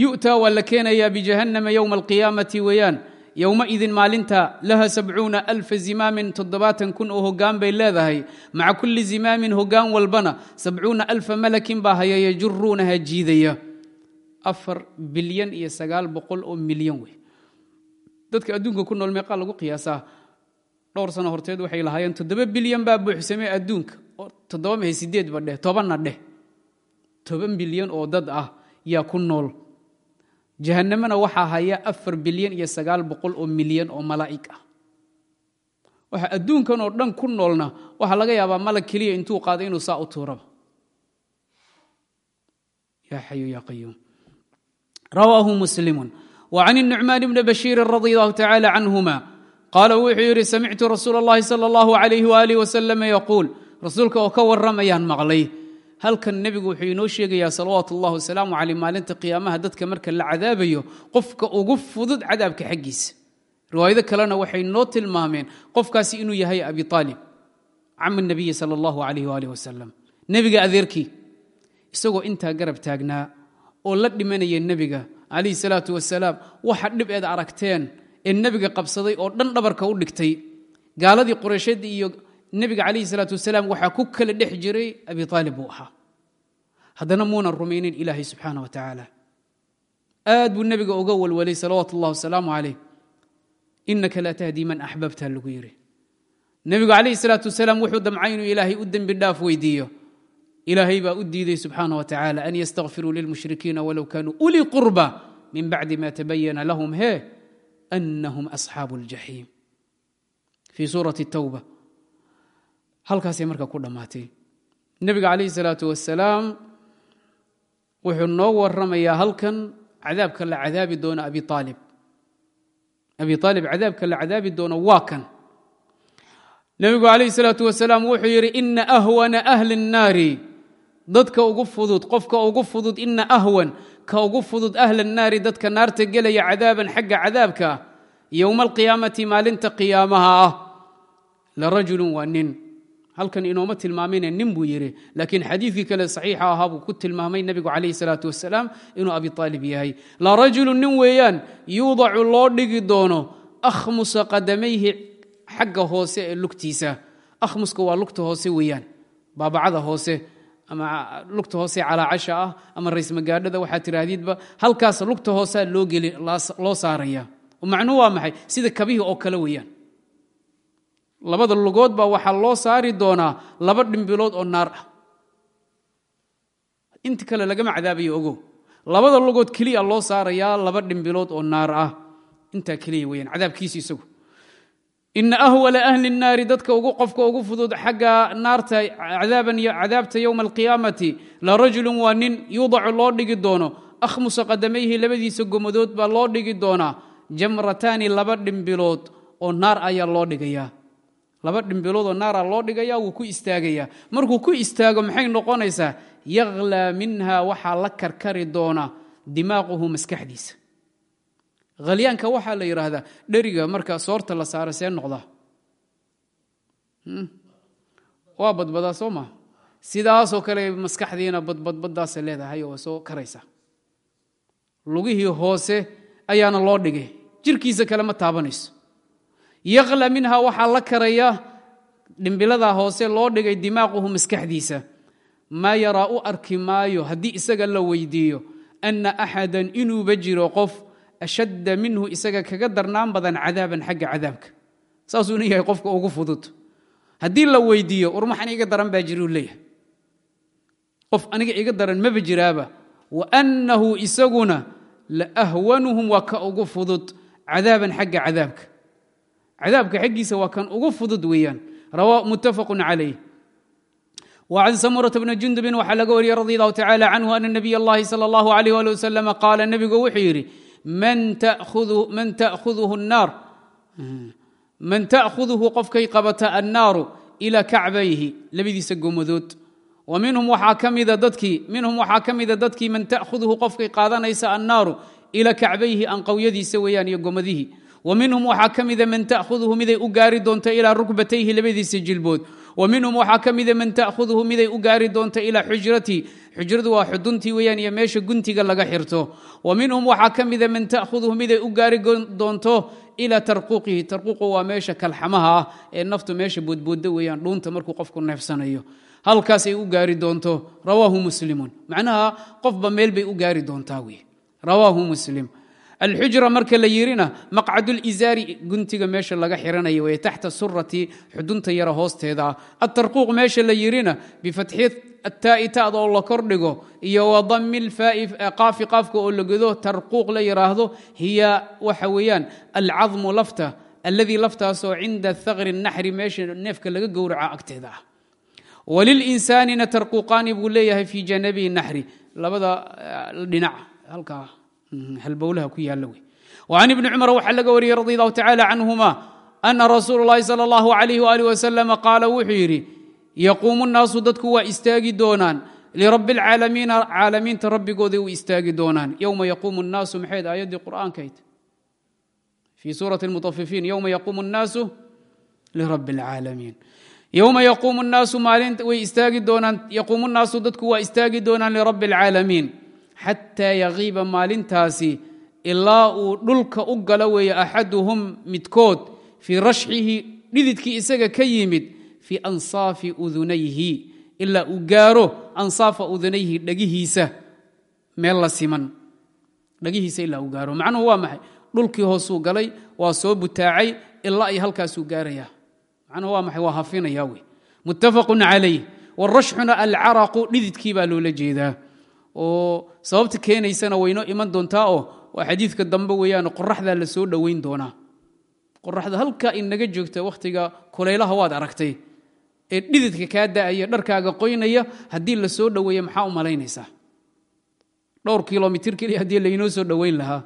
yu'taa waa la keenayaa bijahannama yowma alqiyaamati weeyaan yowmaidin maalinta laha sabcuuna alfa zimaamin toddobaatan kun oo hoggaan bay leedahay. Maca kulli zimaamin hoggaan walbana sabcuuna alfa malakin baa haya yajuruunaha jiidaya. Afar bilyan iyo sagaal boqol oo milyan wey. Dadka adduunka ku nool meeqaa lagu qiyaasaa dhowr sano horteed waxay lahaayeen toddoba bilyan baa buuxsamay adduunka. Toddoba mahe sideed ba dheh tobanna dheh. Toban bilyan oo dad ah yaa ku nool jahannamana waxaa haya afar bilyan iyo sagaal boqol oo milyan oo malaa'ig ah waxa adduunkan oo dhan ku noolna waxaa laga yaabaa malag keliya intuu qaado inuu saa u tuuraba yaa xayu yaa qayuum rawaahu muslimun wa can الnucmaan bni bashiirin radi allahu tacala canhuma qaala wuxuu yidhi samictu rasuul اllahi salى اllahu alayh walih wasalam yaquul rasuulka oo ka warramayaan maqlay halkan nebigu wuxuu inoo sheegayaa salawaatu ullahi wasalaamu caleyh maalinta qiyaamaha dadka marka la cadaabayo qofka ugu fudud cadaabka xaggiisa. Riwaayado kalena waxay noo tilmaameen qofkaasi inuu yahay abi aalib cami nabiyi sala allahu alayh waalih wasalam nebiga adeerkii isagoo intaa garab taagnaa oo la dhimanaya nebiga calayhi salaatu wasalaam waxa dhib eed aragteen ee nebiga qabsaday oo dhan dhabarka u dhigtay. Gaaladii qureysheed iyo nebiga calayhi salaatu wasalaam waxaa ku kala dhex jiray abi aalib buu ahaa. Haddana muunan rumaynin ilaahay subxaana wa tacaala aad buu nebiga uga walwalay salawaatu ullahi wasalaamu calayh. Inaka laa tahdii man axbabta lagu yidhi nebigu calayhi salaatu wasalaam wuxuu damcay inuu ilaahay u dembi dhaaf weydiiyo. Ilaahay baa u diiday subxaana wa tacaala an ystakfiruu lilmushrikiina walow kanuu ulii qurba min bacdi ma tabayana lahum he anahum asxaabu اljaxiim fii suurati tawba halkaasay marka ku dhammaatay nebiga calayhi salaatu wasalaam wuxuu noo waramayaa halkan cadaabka la cadaabi doono abi aalib abi aalib cadaabka la cadaabi doono waa kan nebigu calayhi salaatu wasalaam wuxuu yidhi ina ahwana ahli الnaari dadka ugu fudud qofka ugu fudud ina ahwan ka ugu fudud ahla الnaari dadka naarta gelaya cadaaban xagga cadaabka ah yowma alqiyaamati maalinta qiyaamaha ah larajulu waa nin halkan inooma tilmaamine nin buu yidhi. Laakiin xadiidkii kale saxiixa ahaa buu ku tilmaamay nebigu calayhi salaatu wasalaam inuu abi aalib yahay. Larajulu nin weeyaan yuudacu loo dhigi doono akhmusa qadamayhi xagga hoose ee lugtiisa. Akhmuska waa lugta hoose weeyaan baabacada hoose ama lugta hoose calaacasha ah ama raysmagaadhada waxaa tiraahdiidba halkaas lugta geli loo saaraya macnuhu waa maxay? Sida kabihii oo kale weeyaan labada lugood baa waxaa loo saari doonaa laba dhimbilood oo naar. Ah inta kale lagama cadaabayo ogow. Labada lugood keliya loo saarayaa laba dhimbilood oo naar ah. Intaa keliya weyaan cadaabkiisi isagu. Ina ahwala ahli الnaari dadka ugu qofka ugu fudud xagga naarta cadaabta ywma alqiyaamati larajulu waa nin yuudacu loo dhigi doono. Akhmusa qadamayhi labadiisa gomadood baa loo dhigi doonaa. Jamrataani laba dhimbilood oo naar ayaa loo dhigayaa laba dhimbiloodoo naara loo dhigaya wuu ku istaagayaa markuu ku istaago maxay noqonaysaa? Yaklaa minha waxaa la karkari doona dimaaquhu maskaxdiisa. Halyaanka waxaa la yidhaahdaa dheriga marka soorta la saaro see noqdaa waa badbadaa soo maa sidaasoo kale maskaxdiina badbadbadaasa leedahay oo soo karaysa. Lugihii hoose ayaana loo dhigay. Jirkiisa kale ma taabanayso yakla minha waxaa la karaya dhimbilada hoose loo dhigay dimaaquhu maskaxdiisa. Maa yaraa u arki maayo haddii isaga la weydiiyo ana axadan inuuba jiro qof ashadda minhu isaga kaga darnaan badan cadaaban xagga cadaabka. Saasuuna yahay qofka ugu fudud. Haddii la weydiiyo war maxan iga daran baa jiruu leeyahay. Qof aniga iga daran maba jiraaba. Wa annahu isaguna la ahwanuhum waa ka ugu fudud cadaaban xagga cadaabka cadaabka xaggiisa waa kan ugu fudud weeyaan muttafaqu calayh وعن سمرة بن جندب waxaa laga wariyey رضي الله تعالى عنه أن نبي اللhi صلى الله عليه ولي وسلم قاaل نبigu wuxuu yidhi man تأkhذhu qofkay qabata الناaru إلى kacbayhi labadiisa gomadood minhum waxaa ka mida dadkii man تأkhذhu qofkay qaadanaysa النaaru إلى kacbayhi anqowyadiisa weeyaan iyo gomadihi minhum waxaa ka mida man tahuduhu miday u gaari doonto ilaa rukbatayhi labadiisa jilbood. Minhum waxaa ka mida man tahuduhu miday u gaari doonto ilaa xujrati. Xujradu waa xuduntii weyaan iyo meesha guntiga laga xirto. Minhum waxaa ka mida man tahuduhu miday u gaari doonto ilaa taruuqihi taruuqu waa meesha kalxamaha ah ee naftu meesha boodbooda weyaan dhuunta markuu qofku neefsanayo. Halkaasay u gaari doonto. Rawaahu muslimun. Macnaha qofba meel bay u gaari doontaa w rawaahu muslim alxujra marka la yirina maqcadulizaari guntiga meesha laga xiranaya wey taxta surati xudunta yara hoosteeda atarquuq meesha la yirina bifatxi ta'da oo la kordhigo iyo wadami lqaafi qaafka oo la godo tarquuq la yidhaahdo hiya waxa weeyaan alcadmu lafta alladii laftaasoo cinda thaqri naxri meesha neefka laga gowraca agteeda walilinsaanina tarquuqaani buu leeyahay fii janabihi naxri labada dhinac halkaa halbowlaha ku yaalla wey وcan ibni cumar waxaa laga wariyey radi allahu tacala canhuma ana rasuul اllahi salى اllahu alayh wali waslama qaala wuxuu yidhi yaquumu nnaasu dadku waa istaagi doonaan lirabbi اlcaalamiina caalamiinta rabbigooday u istaagi doonaan yowma yaquumu الnaasu maxayd aayaddii qur'aankayd fii suurati اlmuطafifiin yowma yaquumu الnaasu lirabbi اlcaalamiin yowma yaquumu nnaasu maalinta way istaagi doonaan yaquumu nnaasu dadku waa istaagi doonaan lirabbi اlcaalamiin xataa yakiiba maalintaasi ilaa uu dhulka u galo weeye axaduhum midkood fii rashxihi dhididkii isaga ka yimid fii ansaafi udunayhi ilaa uu gaaro ansaafa udunayhi dhagihiisa meel la siman. Dhagihiisa ilaa uu gaaro. Macnuhu waa maxay? Dhulkii hoosuu galay waa soo butaacay ilaa ay halkaasuu gaaraya. Macnuhu waa maxay? Waa hafinaya wey. Muttafaqun calayh. Warashxuna alcaraqu dhididkii baa loola jeedaa oo sababta keenaysana waynoo iman doontaa oo waa xadiidka dambe weeyaan qoraxdaa la soo dhoweyn doonaa. Qoraxda halkaa inaga joogta wakhtiga kulaylaha waad aragtay. Ee dhididka kaa da'aya dharkaaga qoynaya haddii la soo dhoweeya maxaa u malaynaysaa? Dhowr kilomitir keliya haddii lainoo soo dhoweyn lahaa.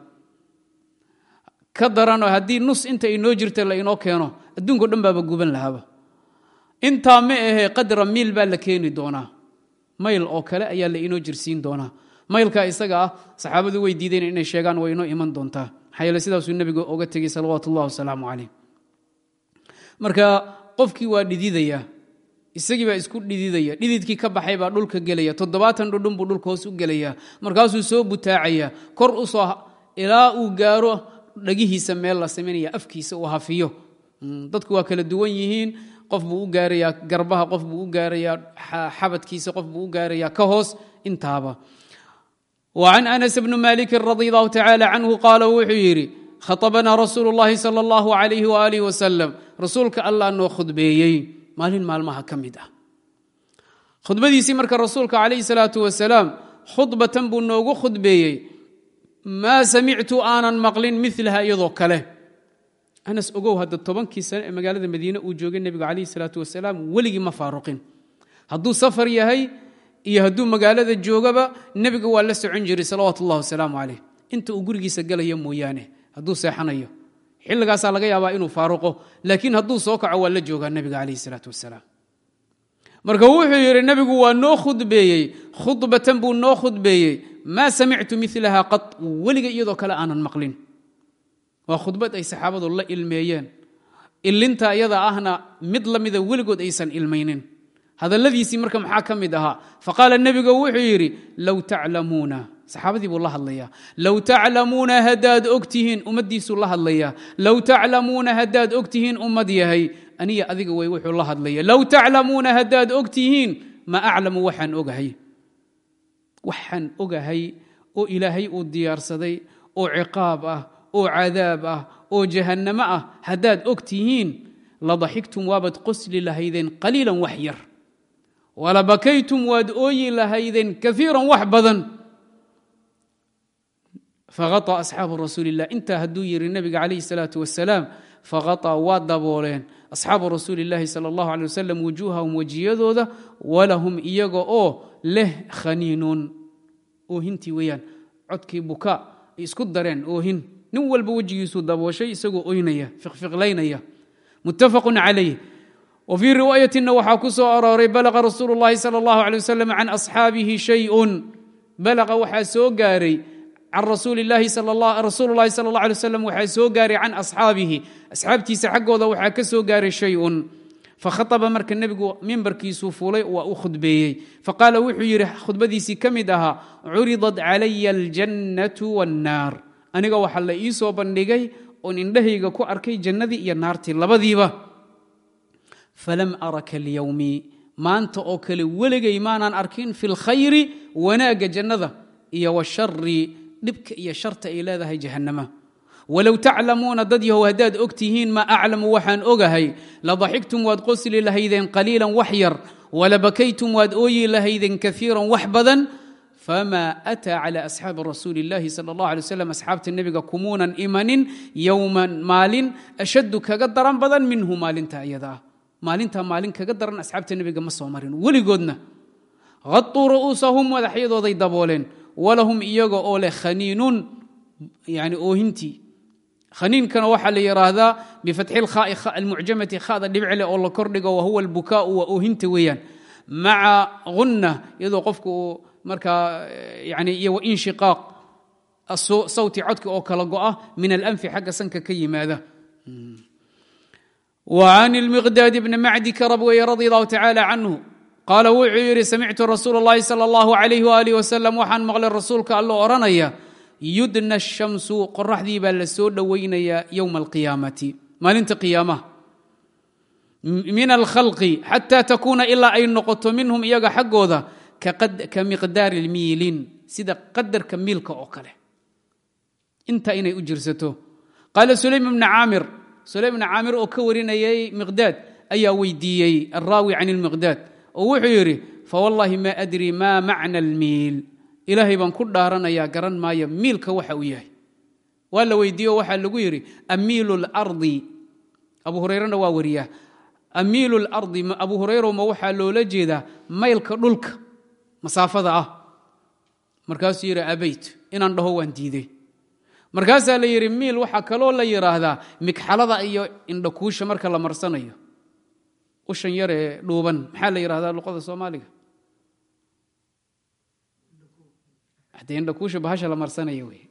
Ka daranoo haddii nus inta inoo jirta la inoo keeno adduunko dhan baaba guban lahaaba. Intaa ma ahee qadra miil baa la keeni doonaa mayl oo kale ayaa la inoo jirsiin doonaa. Maylka isaga ah saxaabadu way diideen inay sheegaan waa inoo iman doontaa. Maxaa yeele sidaasuu nebigu oga tegey salawaatu wasalaamu calayh. Marka qofkii waa dhididaya isagii baa isku dhididaya dhididkii ka baxay baa dhulka gelaya toddobaatan dhudhun buu dhulka hoos u gelaya markaasuu soo butaacaya kor u soo ilaa uu gaaro dhagihiisa meel la samaynaya afkiisa uu hafiyo. Dadku waa kala duwan yihiin qof buu u gaarayaa garbaha qof buu u gaarayaa xabadkiisa qof buu u gaarayaa ka hoos intaaba وعن أنس بن مالك رضي الله تعالى عنه قال wuxuu yidhi khaطبna رasuul الlahi slى الlaه عليه وآله وسلم rasuulka allah noo khudbeeyey maalin maalmaha ka mid ah khudbadiisii marka rasuulka calayh الsalaaةu wasalaam khudbatan buu noogu khudbeeyey maa samictu aanan maqlin milaha iyadoo kale anas ogow hadda tobankii sane ee magaalada madiine uu joogay nebigu calayhi salaatu wasalaam weligii ma faaruqin. Hadduu safar yahay iyo hadduu magaalada joogaba nebiga waa la socon jiray salawaatu ullahi wasalaamu calayh. Inta uu gurigiisa galayo mooyaane hadduu seexanayo xilligaasaa laga yaabaa inuu faaruqo laakiin hadduu soo kaco waa la joogaa nebiga calayhi salaatu wasalaam. Marka wuxuu yidhi nebigu waa noo khudbeeyey khudbatan buu noo khudbeeyey maa samictu milaha qad weliga iyadoo kale aanan maqlin waa khudbad ay saxaabadu la ilmeeyeen. Ilinta iyada ahna mid la mida weligood aysan ilmaynin. Hadalladiisii marka maxaa ka mid ahaa? Faqaala nebiga wuxuu yidhi low taclamuuna. Saxaabadii buu la hadlayaa. Low taclamuuna haddaad og tihiin ummaddiisuu la hadlayaa. Low taclamuuna haddaad og tihiin ummad yahay. Aniya adiga wey wuxuu la hadlaya low taclamuuna haddaad og tihiin ma aclamu waxaan ogahay. Waxaan ogahay oo ilaahay uu diyaarsaday oo ciqaab ah oo cadaab ah oo jahannamo ah haddaad og tihiin ladaxigtum waabad qosli lahaydeen qaliilan wax yar. Walabakaytum waad ooyi lahaydeen kaiiran wax badan. Faaa asxaabu rasuuli illah intaa hadduu yidhi nebiga calayhi salaatu wasalaam faqaطa waa dabooleen. Asxaabu rasuuli illaahi sala allahu alay wasalam wujuuhahum wejiyadooda walahum iyaga oo leh khaniinuun. Oohintii weeyaan codkii bukaa isku dareen oohin nin walba wejigiisuu dabooshay isagoo oynaya fiqfiqlaynaya muttafaqu calayh w fii riwaayatina waxaa ku soo arooray balaqa rasuulu اllahi salى اllahu alيه wasalam can asxaabihi shayun balaqa waxaa soo gaaray can rasuuli lahi rasuulu lahi sal اllah alay waslam waxaa soo gaaray can asxaabihi asxaabtiisa xaggooda waxaa ka soo gaaray shayun fakhaطba marka nebigu mimbarkiisuu fulay waa u khudbeeyey faqaala wuxuu yidhi khudbadiisii ka mid ahaa curidat calaya اljannatu wاnnaar aniga waxaa la ii soo bandhigay oon indhahayga ku arkay jannadii iyo naartii labadiiba. Falam ara kalyowmi maanta oo kale weligay maanaan arkin fi lkhayri wanaagga jannada iyo washari dhibka iyo sharta ay leedahay jahannama. Walow taclamuuna dad yahow haddaad og tihiin maa aclamu waxaan ogahay ladaxigtum waad qosli lahaydeen qaliilan wax yar walabakaytum waad ooyi lahaydeen kaiiran wax badan fma ataa clى asxaabi rasuuli اllahi salى اllah alay wslam asxaabta nebiga kumuunan imanin yowman maalin ashaddu kaga daran badan minhu maalinta iyada ah maalintaa maalin kaga daran asxaabta nebiga ma soo marin weligoodna haطuu ru'uusahum madaxyadooday dabooleen walahum iyaga oo leh khaniinun yani oohintii khaniinkana waxaa la yidhaahdaa bifatxi lkhaai almucjamati khada dhibcle oo la kordhigo wahuwa albukaau waa oohinta weeyaan maca gunna iyadoo qofka uu markaa yani iyo wanshiqaaq sawti codka oo kala go'a min alanfi xagga sanka ka yimaada وعن المقداد بن معdi krb wey رضي الله تعالى عنه qاala wuxuu yidhi samictu rasuul الlahi slى الlaه عليه وaلiه وsلم waxaan maqlay rasuulka allo odhanaya yudna الشhamsu qoraxdii baa la soo dhowaynaya yowma القiyaamati maalinta qiyaamaha min alkhalqi xatى takuuna ilaa ay noqoto minhum iyaga xaggooda ka miqdaari miilin sida qadarka miilka oo kale inta inay u jirsato qaala sulaym bn caamir sulaym bn caamir oo ka warinayay miqdaad ayaa weydiiyey alraawi can ilmiqdaad oo wuxuu yidhi fawallaahi maa adri maa macna almiil ilaahay baan ku dhaaranayaa garan maayo miilka waxa uu yahay waa la weydiiye o waxaa lagu yidhi amiilu lardi abu hurayrena waa wariyaa amiilu lardi abu hurayro ma waxaa loola jeedaa maylka dhulka masaafada ah. Markaasuu yidhi abayt inaan dhaho waan diiday. Markaasaa la yidhi miil waxaa kaloo la yidhaahdaa migxalada iyo indhakuusha marka la marsanayo. Ushan yar ee dhuuban maxaa la yidhahdaa luqada soomaaliga? Hadee indhakuusha bahasha la marsanaya wey.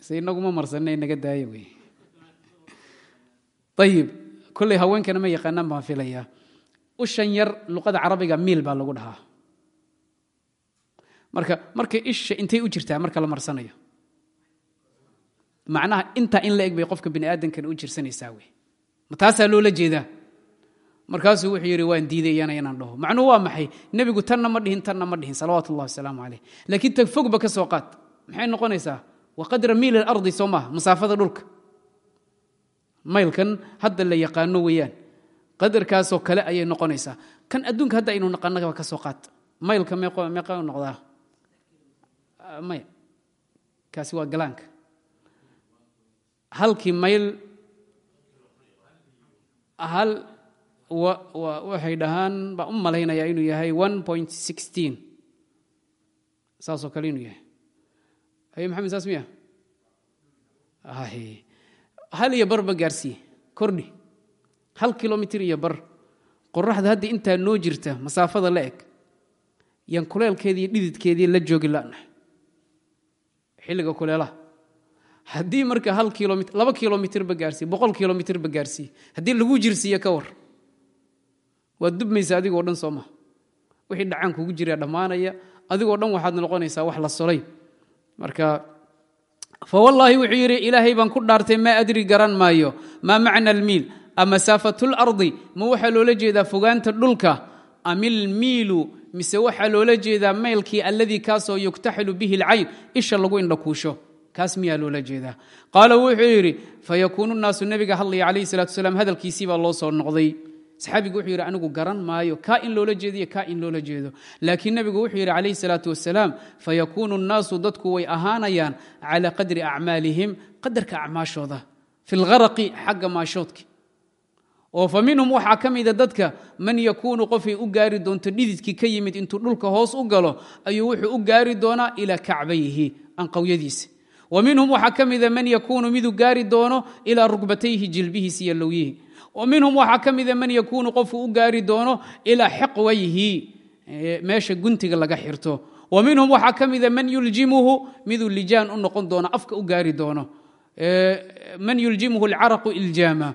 Se inaguma marsana naga daaya wey. Ayib kolley haweenkana ma yaqaanaan baan filayaa. Ushan yar luqada carabiga miil baa lagu dhahaa. Marka marka isha intay u jirtaa marka la marsanayo. Macnaha intaa in la eg bay qofka bini aadamkana u jirsanaysaa wey ma taasaa loola jeedaa? Markaasuu wuxuu yidhi waan diidayana inaan dhaho. Macnuhu waa maxay? Nebigu tanna ma dhihin tanna ma dhihin. Salawaatu ullahi wasalaamu caleyh laakiin tag fogba ka soo qaad. Maxay noqonaysaa? Wa miil alardi soo maaha masaafada dhulka maylkan hadda la yaqaano weeyaan. Qadarkaasoo kale ayay noqonaysaa. Kan adduunka hadda aynu naqanaba ka soo qaad. Maylka meeqa noqdaa. Maya kaasi waa galaanka halkii mayl hal waxay dhahaan baan u malaynayaa inuu yahay saasoo kale inuu yahay. Haye maxamed saas miya hal iyo barba gaarsiiye kordhi hal kilomitr iyo bar. Qoraxda hadda intaa noo jirta masaafada la eg. Yaan kuleelkeediiyo dhididkeedii la joogi lanahay xilliga kuleelaha. Haddii marka hal kilomit laba kilomitrba gaarsiiye boqol kilomitrba gaarsiiye haddii lagu jirsiiye ka war. Waad dubmaysa adigoo dhan soo maha wixii dhacaan kugu jiraa dhammaanaya adigoo dhan waxaad noqonaysaa wax la solay. Marka fawallaahi wuxuu yidhi ilaahay baan ku dhaartay maa adri garan maayo maa macna almiil amasaafatulardi ma waxaa loola jeedaa fogaanta dhulka amilmiilu mise waxaa loola jeedaa maylkii alladii kaasoo yuktaxilu bihi alcayn isha lagu indhakuusho kaas miyaa loola jeedaa qaala wuxuu yidhi fayakuunu naasu nebiga hadlaya calayhi salatu wasalaam hadalkiisii baa loo soo noqday saxaabigu wuxuu yidhi anigu garan maayo kaa in loola jeediyo kaa in loola jeedo. Laakiin nebigu wuxuu yidhi calayhi salaatu wasalaam fayakuunu nnaasu dadku way ahaanayaan calaa qadri acmaalihim qadarka acmaashooda fi lgaraqi xagga maashoodki oo fa minhum waxaa ka mida dadka man yakuunu qofay u gaari doonto dhididkii ka yimid intuu dhulka hoos u galo ayuu wuxuu u gaari doonaa ilaa kacbayhi anqawyadiisa wa minhum waxaa ka mida man yakuunu miduu gaari doono ilaa rugbatayhi jilbihiisa iyo lowyihi wa minhum waxaa ka mida man yakuunu qofuu u gaari doono ilaa xiqwayhi meesha guntiga laga xirto. Wa minhum waxaa ka mida man yuljimuhu miduu lijaan u noqon doono afka u gaari doono. Man yuljimuhu alcaraqu iljaama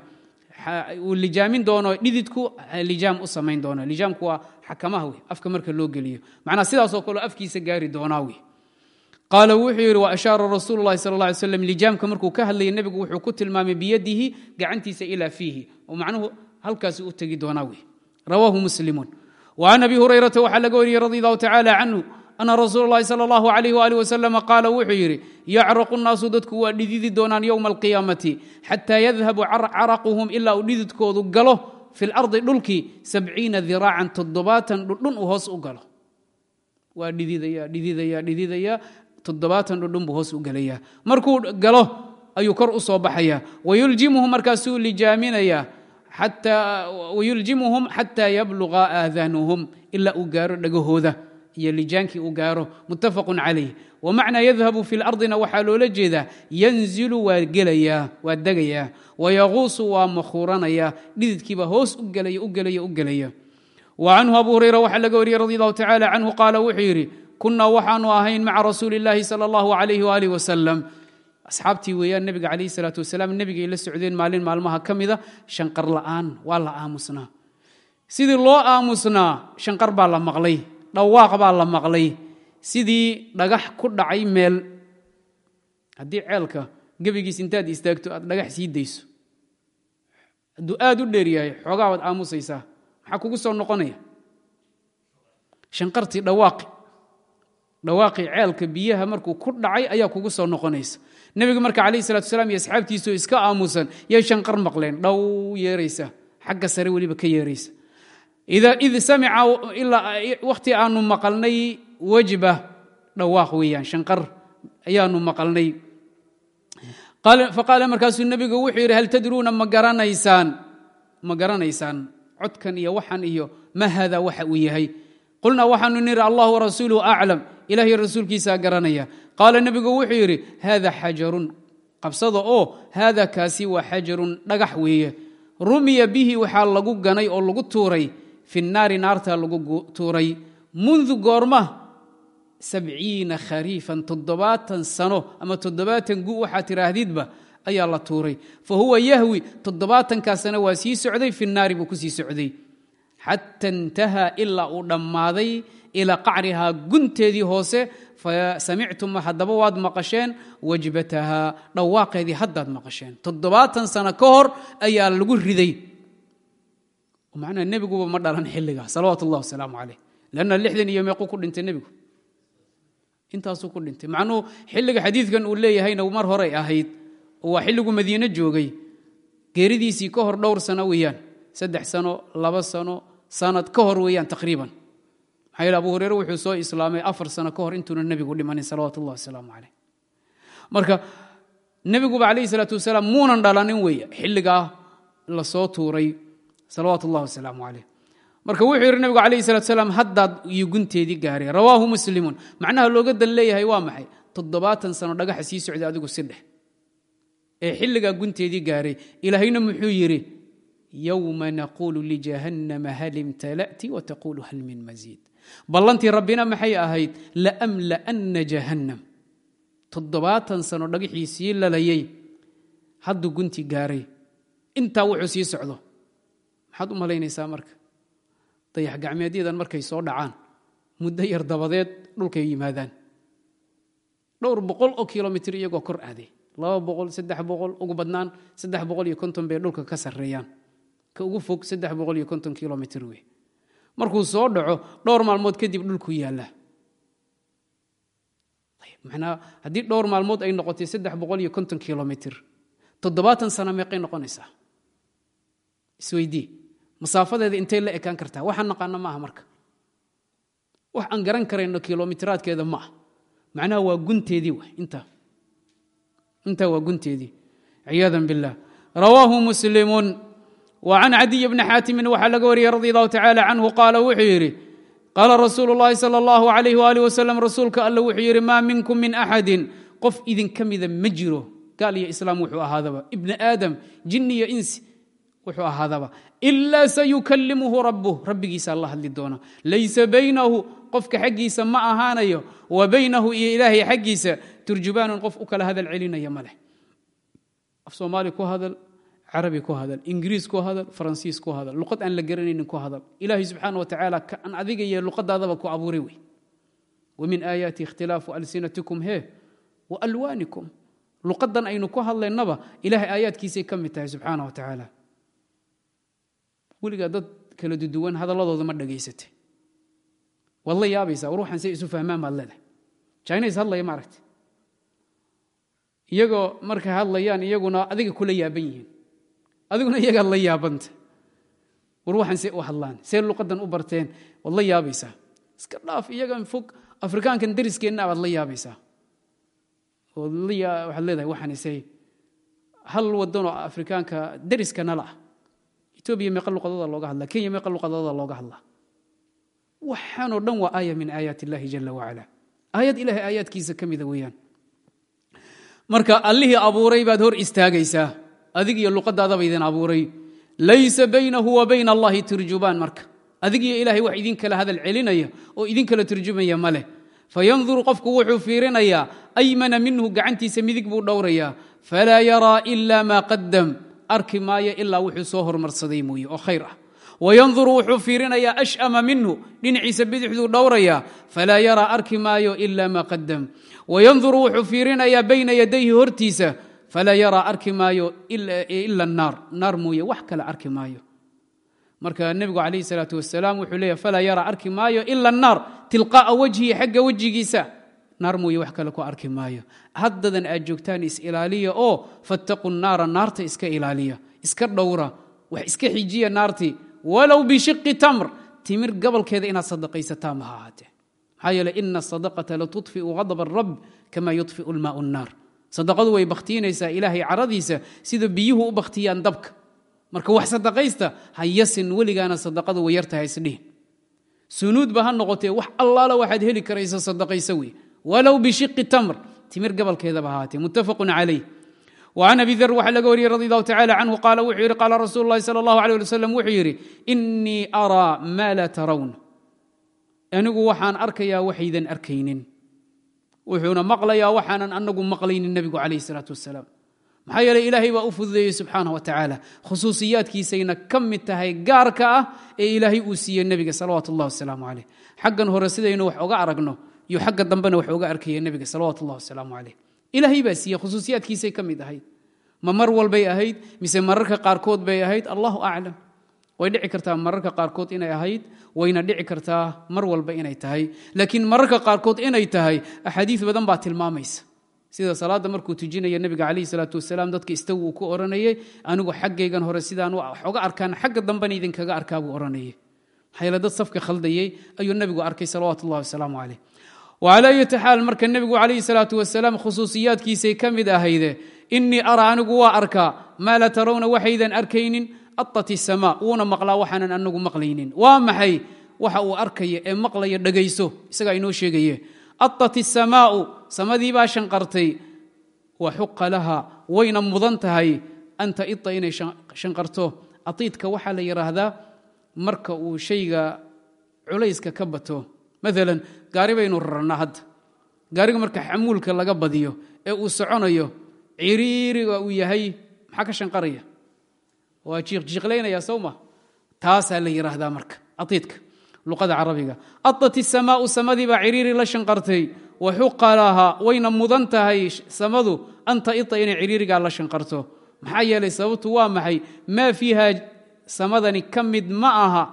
uu lijaamin doono dhididku lijaam u samayn doono. Lijaamku waa xakamaha wey afka marka loo geliyo. Macnaa sidaasoo afkiisa gaari doonaa qaala wuxuu yidhi waashaara rasuul lahi sal ly sm lijaamka markuu ka hadlayay nebigu wuxuu ku tilmaamay biyadihi gacantiisa ilaa fiihi. Oo macnuhu halkaas u tegi doonaa wey rawaahu muslimun. Waan abi hurayrata waxaa laga wariyey radi allahu tacaala canhu ana rasuul lahi sal اllahu alayh ali wasalam qaala wuxuu yidhi yacraqu naasu dadku waa dhididi doonaan yowma alqiyaamati xataa yadhabu caraquhum ilaa uu dhididkoodu galo fi lardi dhulkii sabciina diraacan toddobaatan dhudhun uu hoos u galo. Waa dhididaya dhididaya dhididaya toddobaatan dhudhun buu hoos u gelayaa markuu galo ayuu kor u soo baxaya. Wayuljimuhum markaasuu lijaaminayaa wayuljimuhum xataa yabluqa aadaanuhum ilaa uu gaaro dhagahooda iyo lijaankii uu gaaro. Muttafaqun calayh. Wamacnaa yadhabu fi lardina waxaa loola jeedaa yanzilu waa gelayaa waa degayaa wayaquusu waa makhuuranayaa dhididkiiba hoos u gelaya u gelaya u gelaya wa canhu abu hurayra waxaa laga wariyey radi allahu tacaala canhu qaala wuxuu yidhi kunaa waxaanu ahayn maca rasuuli illaahi sala allahu alayh waalih wasalam asxaabtii weeyaan nebiga calayhi salaatu wasalaam nebigay la socdeen maalin maalmaha ka mida shanqar la'aan waa la aamusnaa. Sidii loo aamusnaa shanqar baa la maqlay dhawaaq baa la maqlay. Sidii dhagax ku dhacay meel haddii ceelka gebigiis intaad istaagto aad dhagax sii dayso. Hadduu aad u dheer yahay xoogaa waad aamusaysaa. Maxaa kugu soo noqonaya? Shanqartii dhawaaqi dhawaaqii ceelka biyaha markuu ku dhacay ayaa kugu soo noqonaysa. Nebiga marka calayhi salatu wasalaam iyo asxaabtiisoo iska aamusan yay shanqar maqleen dhow yeeraysa xagga sare weliba ka yeeraysa. Id samica wakhti aanu maqalnay wajba dhawaaq weeyaan shanqar ayaanu maqalnay. Faqaala markaasuu nebigu wuxuu yidhi hal tadruuna ma garanaysaan ma garanaysaan codkan iyo waxan iyo ma hada waxa uu yahay qulnaa waxaanu niri allah warasuuluhu aclam ilah iyo rasuulkiisaa garanaya. Qaala nebigu wuxuu yidhi hada xajarun. Qabsada oo haada kaasi waa xajarun dhagax weeye. Rumiya bihi waxaa lagu ganay oo lagu tuuray. Fi naari naartaa lagu tuuray. Mundu goorma sabciina khariifan toddobaatan sano ama toddobaatan gu waxaa tidhaahdidba ayaa la tuuray. Fa huwa yahwi toddobaatankaa sano waa sii socday fi naari buu ku sii socday xata intahaa ilaa uu dhammaaday ilaa qacrihaa gunteedii hoose fasamictum haddaba waad maqasheen wajbatahaa dhawaaqeedii haddaad maqasheen toddobaatan sano ka hor ayaa lagu riday macnaha nebiguba ma dhalan xilligaa salawaatu ullah wasalaamu caleyh lanna lixdan iyo meequu ku dhintay nebigu intaasuu ku dhintay macnuhu xilliga xadiidkan uu leeyahayna mar horay ahayd waa xilligu madiine joogay geeridiisii ka hor dhowr sano weeyaan saddex sano laba sano sanad ka hor weeyaan taqriiban. Maxaa yidhi abu hureyre wuxuu soo islaamay afar sano ka hor intuuna nebigu dhimanin salawaatu ullah wasalaamu caleyh marka nebiguba calayhi salaatu wasalaam muunan dhalanin weeye xilligaa la tuuray salawaatu ullah wasalaamu caleyh marka wuxuu yidhi nebigu calayhi salatu salaam haddaad iyo gaaray rawaahu muslimun. Macnaha looga dan leeyahay waa maxay? Toddobaatan sano dhagaxa sii socday adigu si dheh ee xilligaa gunteedii gaaray ilaahayna muxuu yidhi yowma naquulu lijahannama hal imtala'ti wataquulu hal min masiid ballantii rabbina maxay ahayd laamla'anna jahannam toddobaatan sano dhagaxii sii lalayay hadduu gunti gaaray intaa wuxuu sii socdo maxaad u malaynaysaa marka dayax gacmeedyadan markay soo dhacaan muddo yar dabadeed dhulkay yimaadaan dhowr boqol oo kilomitr iyagoo kor aaday laba boqol saddex boqol ugu badnaan saddex boqol iyo konton bay dhulka ka sarreeyaan ka ugu fog kilomitr wey markuu soo dhaco dhowr maalmood kadib dhulku manaa haddii dhowr maalmood ay noqotay kilomitr toddobaatan sano meeqay noqonaysaa? Isweydii masaafadeeda intay la ekaan kartaa? Waxaan naqaano maaha marka. Wax aan garan karayno kilomitiraadkeeda ma ah macnaha waa gunteedii intaa. Waa gunteedii. Ciyaadan biاllah rawaahu muslimun wa can cadiy bni xaatimin waxaa laga wariyey radi allahu tacala canhu qaala wuxuu yidhi qaala rasuulu اllahi salى اllahu alayh walih wasalam rasuulka alla wuxuu yidhi maa minkum min axadin qof idinka mida ma jiro gaal iyo islaam wuxuu ahaadaba ibni aadam jinni iyo insi wuxuu ahaadaba ilaa sayukalimuhu rabuh rabbigiisa la hadli doona laysa baynahu qofka xaggiisa ma ahaanayo wa baynahu iyo ilaahay xaggiisa turjubaanun qof u kala hadal celinaya ma leh af soomaali ku hadal carabi ku hadal ingiriis ku hadal faransiis ku hadal. Luqad aan la garanaynin ku hadal. Ilaahay subxaana wa tacaala kan adiga iyo luqadaadaba ku abuuray wey. Wa min aayaati ikhtilaafu alsinatikum he wa alwaanikum. Luqadan aynu ku hadlaynaba ilahay aayaadkiisay ka mid tahay subxaana wa tacaala weligaa dad kala duduwan hadalladooda ma dhegaysate waad yaabaysaa waxaan say isu fahmaan baad leedahay. Jines hadlaya ma aragti iyagoo markay hadlayaan iyaguna adiga kula yaaban yihiin adiguna iyagaad la yaabanta war waxaan see u hadlaan see luqadan u barteen waad la yaabaysaa iska dhaaf iyagan fog afrikaankan dariskeenna baad la yaabaysaa waxaad leedahay waxaan isay hal wadanoo afrikaanka dariskana ah. Etoobiya meeqa luqadooda looga hadlaa kenya meeqa luqadooda looga hadlaa. Waxaanoo dhan waa aaya min aayaat illahi jala wacala aayad ilahay aayaadkiisa ka mida weeyaan. Marka allihii abuuray baad hor istaagaysaa adig iyo luqadaadaba idin abuuray. Laysa baynahu wa bayna allahi turjubaan marka. Adig iyo ilahay wax idin kala hadal celinaya oo idin kala turjumaya ma leh. Fayanduru qofku wuxuu fiirinayaa aymana minhu gacantiisa midig buu dhowrayaa. Falaa yaraa ila maa qadam arki maayo ilaa wuxuu soo hormarsaday mooye oo khayr ah. Wayanduru wuxuu fiirinayaa ashama minhu. Dhinaciisa bidixduu dhowrayaa. Falaa yaraa arki maayo ila maa qadam wayanduru wuxuu fiirinayaa bayna yadayhi hortiisa falaa yaraa arki maayo ila naar. Naar mooye wax kale arki maayo. Marka nebigu calayhi salaatu wasalaam wuxuu leeyahy falaa yaraa arki maayo ila naar. Tilqaa'a wajhi xagga wejigiisa naar mooye wax kale ku arki maayo. Haddadan aad joogtaan is ilaaliya oo fattaquu naara naarta iska ilaaliya. Iska dhowra wax iska xijiya naartii walow bishiqi tamr. Timir gabalkeeda inaad sadaqaysataa maha ahaatee. Maxaa yeele ina asadaqata latudfiu hadab arab kama yudfiu lmaau nnaar sadaqadu way bakhtiinaysaa ilaahay caradiisa sida biyuhu u bakhtiyaan dabka marka wax sadaqaysta ha yasin weligaana sadaqadu way yartahay isdhihin sunuudba ha noqotee wax allaala waxaad heli karaysa sadaqaysa wey walow bishiqi tamr timir gabalkeedaba ahaatee muttafaqun calayh وعن أبي ذر waxaa laga wariyey رضي الله تعالى عنه قال wuxuu yihi قال رsuل اللhi صلى الله عليه لي وسلم wuxuu yidhi إنii أrىa ma laa ترwn anigu waxaan arkayaa waxaydan arkaynin wuxuuna maqlayaa waxaanan anagu maqlaynin nebigu calayh isalaatu wasalaam. Maxaa yeeley ilaahay baa u fududeeyey subxaanah wa khusuusiyaadkiisayna ka mid tahay gaarka ah ee ilaahay uu siiyey nebiga salawaatu wasalaamu caleyh xaggan hore sidaynu wax oga aragno iyo xagga dambena wax oga arkaya nebiga salawaatu wasalaamu caleyh ilaahay baa siiyey khusuusiyaadkiisay ka mid ahayd. Ma mar walbay ahayd mise mararka qaarkood bay ahayd? Allahu aclam way dhici kartaa mararka qaarkood inay ahayd wayna dhici kartaa mar walba inay tahay. Laakiin mararka qaarkood inay tahay axaadiis badan baa tilmaamaysa. Sida salaadda markuu tujinaya nebiga calayhi salaatu wasalaam dadka istawi uu ku odhanayay anigu xaggaygan hore sidaan wax arkaan xagga dambena idinkaga arkaa buu odhanayay maxaa yeele dad safka khaldayey ayuu nebigu arkay salawaatu wasalaamu caleyh wcala ayati xaal marka nebigu calayhi salaatu wasalaam khusuusiyaadkiisay ka mid ahayde inii araa anigu waa arkaa maa la tarawna waxaydan arkaynin atat sama wuuna maqlaa waxaanan anagu maqlaynin. Waa maxay? Waxa uu arkaya ee maqlaya dhegayso isagaa inoo sheegaye atat isamaau samadii shanqartay wa xuqa laha wayna mudan tahay. Anta ita inay shanqarto atiidka waxaa la yidhaahdaa marka uu shayga culayska ka bato. Maalan gaari baynu rarannaa hadda gaariga marka xamuulka laga badiyo ee uu soconayo ciriiriga uu yahay maxaa ka shanqaraya waa jiiqjiiqlaynaya sow ma taasaa la yidhaahdaa marka atiidka luqada carabiga. Atat isamaau samadii baa ciriiri la shanqartay. Wa xuqa lahaa wayna mudan tahay samadu anta ita inay ciriirigaa la shanqarto. Maxaa yeelay sababtu waa maxay? Maa fiiha samadani ka mid ma aha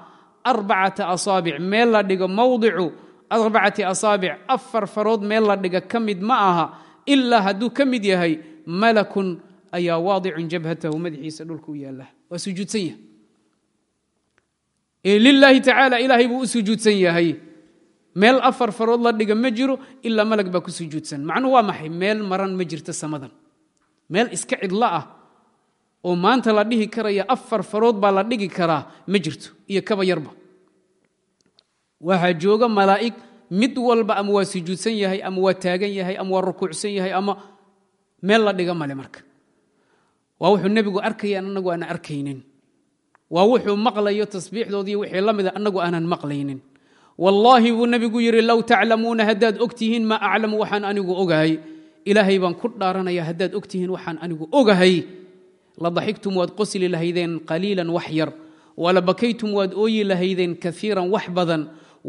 arbacata asaabic meel la dhigo mawdicu arbacati asaabic afar farood meel la dhiga ka mid ma aha ilaa hadduu ka mid yahay malakun ayaa waadicun jabhatahu madaxiisa dhulka u yaalla waa sujuudsan yahay. Lilaahi tacaala ilaahay buu u sujuudsan yahay. Meel afar farood la dhiga ma jiro ilaa malag baa ku sujuudsan macnuhu waa maxay? Meel maran ma jirto samadan. Meel iska cidlo ah oo maanta la dhihi karaya afar farood baa la dhigi karaa ma jirto. Iyo kaba yarba waxaa jooga malaa'ig mid walba ama waa sujuudsan yahay ama waa taagan yahay ama waa rukuucsan yahay ama meel la dhiga male marka waa wuxuu nebigu arkaya anagu aanan arkaynin. Waa wuxuu maqlayo tasbiixdoodii wixii la mida annagu aanan maqlaynin. Wallaahi buu nebigu yidhi low taclamuuna haddaad ogtihiin maa aclamu waxaan anigu ogahay. Ilaahay baan ku dhaaranaya haddaad ogtihiin waxaan anigu ogahay. La daxigtum waad qosli lahaydeen qaliilan wax yar. Wala bakaytum waad ooyi lahaydeen kaiiran wax badan.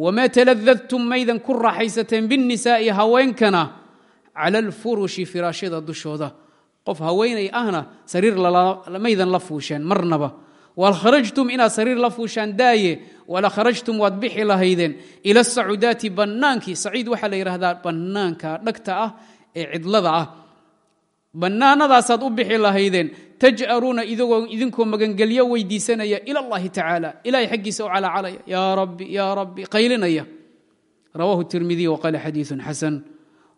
Wamaa taladadtum maydan ku raaxaysateen binnisaa'i haweenkana cala alfurushi firaashyada dushooda qof haweenay ahna sariir maydan la fuusheen marnaba. Wal kharajtum inaad sariir la fuushaan daaye wala kharajtum waad bixi lahaydeen. Ila sacuudaati bannaankii saciid waxaa la yidhaahdaa bannaanka dhagta ah ee cidlada ah. Bannaanadaasaad u bixi lahaydeen taj'aruuna idinkoo magangelyo weydiisanaya ila allahi tacaala. Ilahay xaggiisa u calacalaya. Yaa rabbi yaa rabbi qaylinaya. Rawahu tirmidiy waqaala xadiiun xasan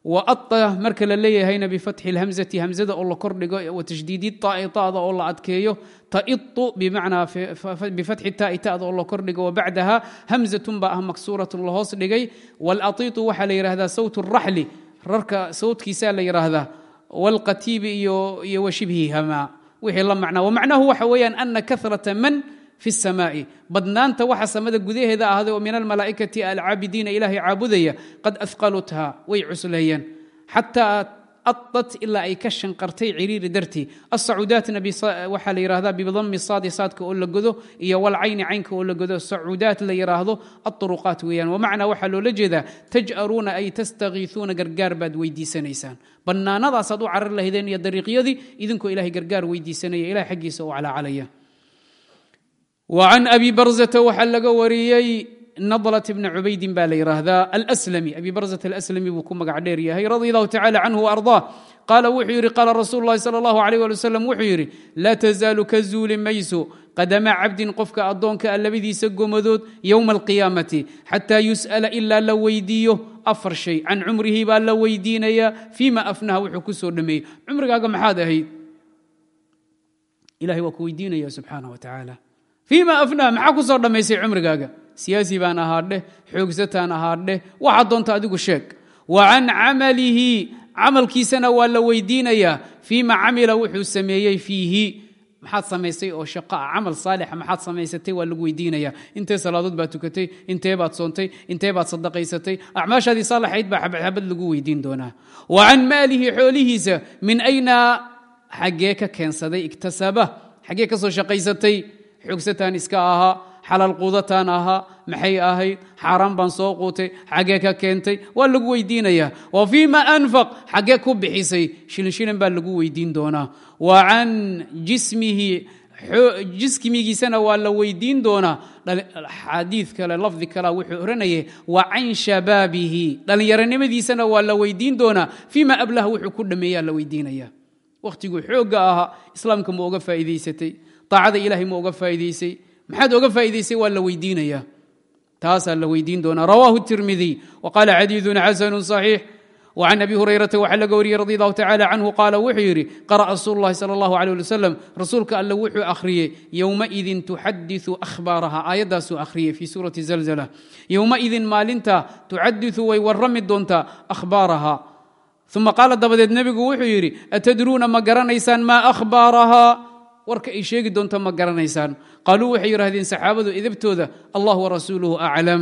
waata marka la leeyahayna bifatxi اlhamzati hamzada oo la kordhigo watashdiidi taai tada oo la adkeeyo taitu bimacnaa bifatxi taai tada oo la kordhigo wabacdaha hamzatun baa ah maksuuratun la hoos dhigay walatiitu waxaa la yidhahdaa sawt raxli rarka sawtkiisaa la yidhaahdaa wاlqatiibi iyo washibhihama wixii la macnaa wamacnahu waxa weeyaan ana karata man fi samaai badnaanta waxa samada gudaheeda ahday oo min almalaaikati alcaabidiina ilaahay caabudaya qad afqalutha way cusleeyeen. Xataa adat ilaa ay ka shanqartay ciriiri dartii. Asacuudaatna waxaa la yidhahdaa bidami saadi saadka oo la godo iyo walcayni caynka oo la godo. Sacuudaat la yidhaahdo aruqaat weeyaan. Wamacnaa waxaa loola jeedaa ay tastakiiuuna gargaar baad weydiisanaysaan. Bannaanadaasaad u carar lahaydeen iyo dariiqyadii idinkoo ilahay gargaar weydiisanaya ilahay xaggiisa u calacalaya وعن أبي برزة waxaa laga wariyey nadlat bni cubaydin baa la yidhaahdaa alslami abi barzat alslami buu ku magac dheer yahay radi allahu tacala canhu waardaa qaala wuxuu yidhi qaala rasuulu lahi sal allahu alayh ali wasalam wuxuu yidhi laa tazaalu ka zuuli mayso qadama cabdin qofka addoonka a labadiisa gomadood yowma alqiyaamati xataa yus'ala ilaa la weydiiyo afar shay can cumrihi baa la weydiinayaa fiima afnaha wuxuu ku soo dhameeyey cumrigaaga maxaad ahayd ilahay waa ku weydiinaya subxaana wa tacaala fiima afnaha maxaa ku soo dhammaysay cumrigaaga siyaasi baan ahaadheh xoogsataan ahaadheh waxaad doonta adigu sheeg wa can camalihi camalkiisana waa la weydiinayaa fiima camila wuxuu sameeyey fiihi maxaad samaysay oo shaqo ah camal saalixa maxaad samaysatay waa lagu weydiinayaa intee salaadood baad tukatay intee baad soontay intee baad sadaqaysatay acmaashaadii saalaxayd baa xabadxabad lagu weydiin doonaa wa can maalihi xoolihiisa min ayna xaggee ka keensaday iktasaba xaggee ka soo shaqaysatay xogsataan iska ahaa xalaal quudataan ahaa maxay ahayd xaaraan baan soo quutay xaggee ka keentay waa lagu weydiinayaa wa fiima anfaq xaggee ku bixisay shilinshilin baa lagu weydiin doonaa. Wa can jismihi jismigiisana waa la weydiin doonaa. Xadiid kale lafdi kale wuxuu oranayay wa can shabaabihi. Dhallinyaronimadiisana waa la weydiin doonaa. Fiima ablah wuxuu ku dhameeyaa la weydiinaya wakhtiguu xoogga ahaa islaamka ma oga faa'iidaysatay aacada ilahay ma oga faa'idaysay maxaad oga faa'idaysay waa la weydiinayaa taasaa la weydiin doonaa rawaahu tirmidiy wa qaala xadiidun xasanu صaxiix وcan abi hurayrata waxaa laga wariyey radi allahu tacala canhu qaala wuxuu yidhi qara'a rasuulu llahi sala allahu alيh ali wasalam rasuulka alle wuxuu akhriyey yowmaidin tuxadiثu ahbaaraha aayaddaasuu akhriyey fii suurati zalzala yowmaidin maalinta tuxadiثu way warrami doontaa ahbaaraha uma qaala dabadeed nebigu wuxuu yidhi atadruuna ma garanaysaan maa ahbaarahaa warka ay sheegi doonto ma garanaysaan. Qaaluu waxay yidhahdeen saxaabadu idabtooda allah warasuuluhu aclam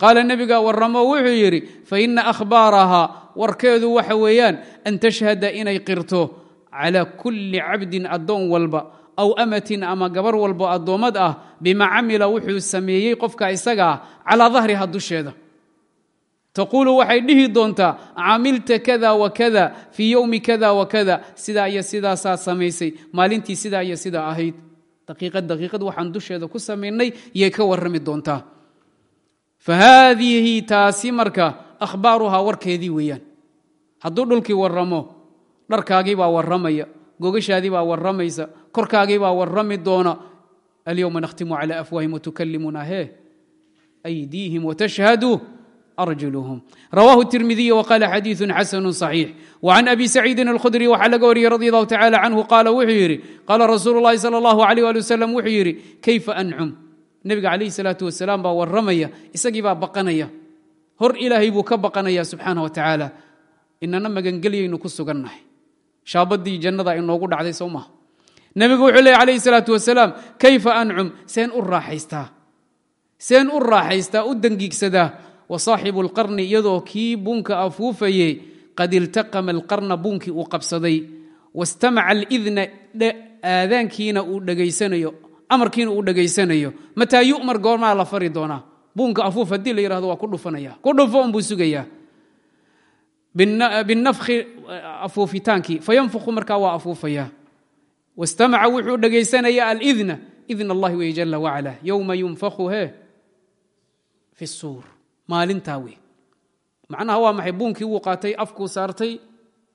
qaala nebiga warramo wuxuu yidhi faina ahbaarahaa warkeedu waxa weeyaan an tashhada inay qirto calaa kulli cabdin addoon walba aw amatin ama gabar walbo addoommad ah bima camila wuxuu sameeyey qofka isaga ah calaa dahriha dusheeda taquulu waxay dhihi doontaa camilta kada wa kada fii yowmi kada wa kada. Sidaa iyo sidaasaad samaysay maalintii sidaa iyo sidaa ahayd. Daqiiqad daqiiqad waxaan dusheeda ku samaynay yay ka warrami doontaa. Fa taasi marka akhbaaruhaa warkeedii weeyaan. Hadduu dhulkii warramo dharkaagii baa warramaya gogashaadii baa warramaysa korkaagii baa warrami doona. Alyowma nakhtimu cala afwaahim watukallimuna hee aydiihim watashhadu arjulhum rawahu tirmidiy wqaala xadiiu xasanu صaxiix wcan abi saciidin alkhudri waxaa laga wariyey radi allahu tacala canhu qaala wuxuu yidhi qaala rasuulu lahi sal allahu alيh ali wasalam wuxuu yidhi kayfa ancum nebiga calayhi salaatu wasalaam baa warramaya isagii baa baqanaya hor ilaahay buu ka baqanaya subxaana wa tacaala inana magangelyaynu ku sugannahay shaabadii jannada inoogu dhacday soo maha nebigu wuxuu leey calayhi salaatu wasalaam kayfa ancum seen u raaxaystaa seen u raaxaystaa u dangiigsadaa wasaaxibu lqarni iyadoo kii buunka afuufayey qad iltaqama alqarna buunkii uu qabsaday. Wastamaca alidna aadaankiina uu dhegaysanayo amarkiina uu dhegaysanayo mataa yu'mar goormaa la fari doonaa. Buunka afuuf haddii la yihahdo waa ku dhufanaya. Ku dhufo unbuu sugayaa binafki afuufitaankii. Fayanfuku markaa waa afuufaya. Wastamaca wuxuu dhegaysanaya alidna idn allahi wey jala wacala. Yowma yunfaku he fi suur maalintaa wey macnaha waa maxay? Buunkii wuu qaatay afkuu saartay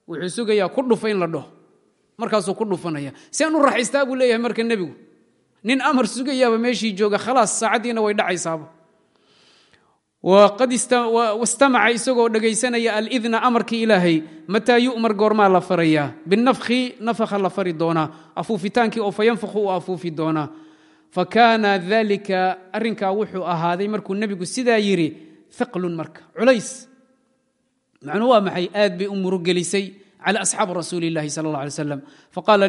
wuxuu sugayaa ku dhufa in la dhaho. Markaasuu ku dhufanaya. Seen u raxaystaa buu leeyahay marka nebigu nin amar sugayaaba meeshii jooga khalaas saacaddiina way dhacaysaaba. Wastamaca isagoo dhegaysanaya alidna amarkii ilaahay mataa yu'mar goormaa la farayaa. Binafki nafakha la fari doonaa. Afuufitaankii oo fayanfakhu uu afuufi doonaa. Fa kaana dalika arrinkaa wuxuu ahaaday markuu nebigu sidaa yidhi iqlun marka culays. Macnuu waa maxay? Aad bay u murugelisay cala asxaabi rasuuli illahi sal alla alay slam faqaala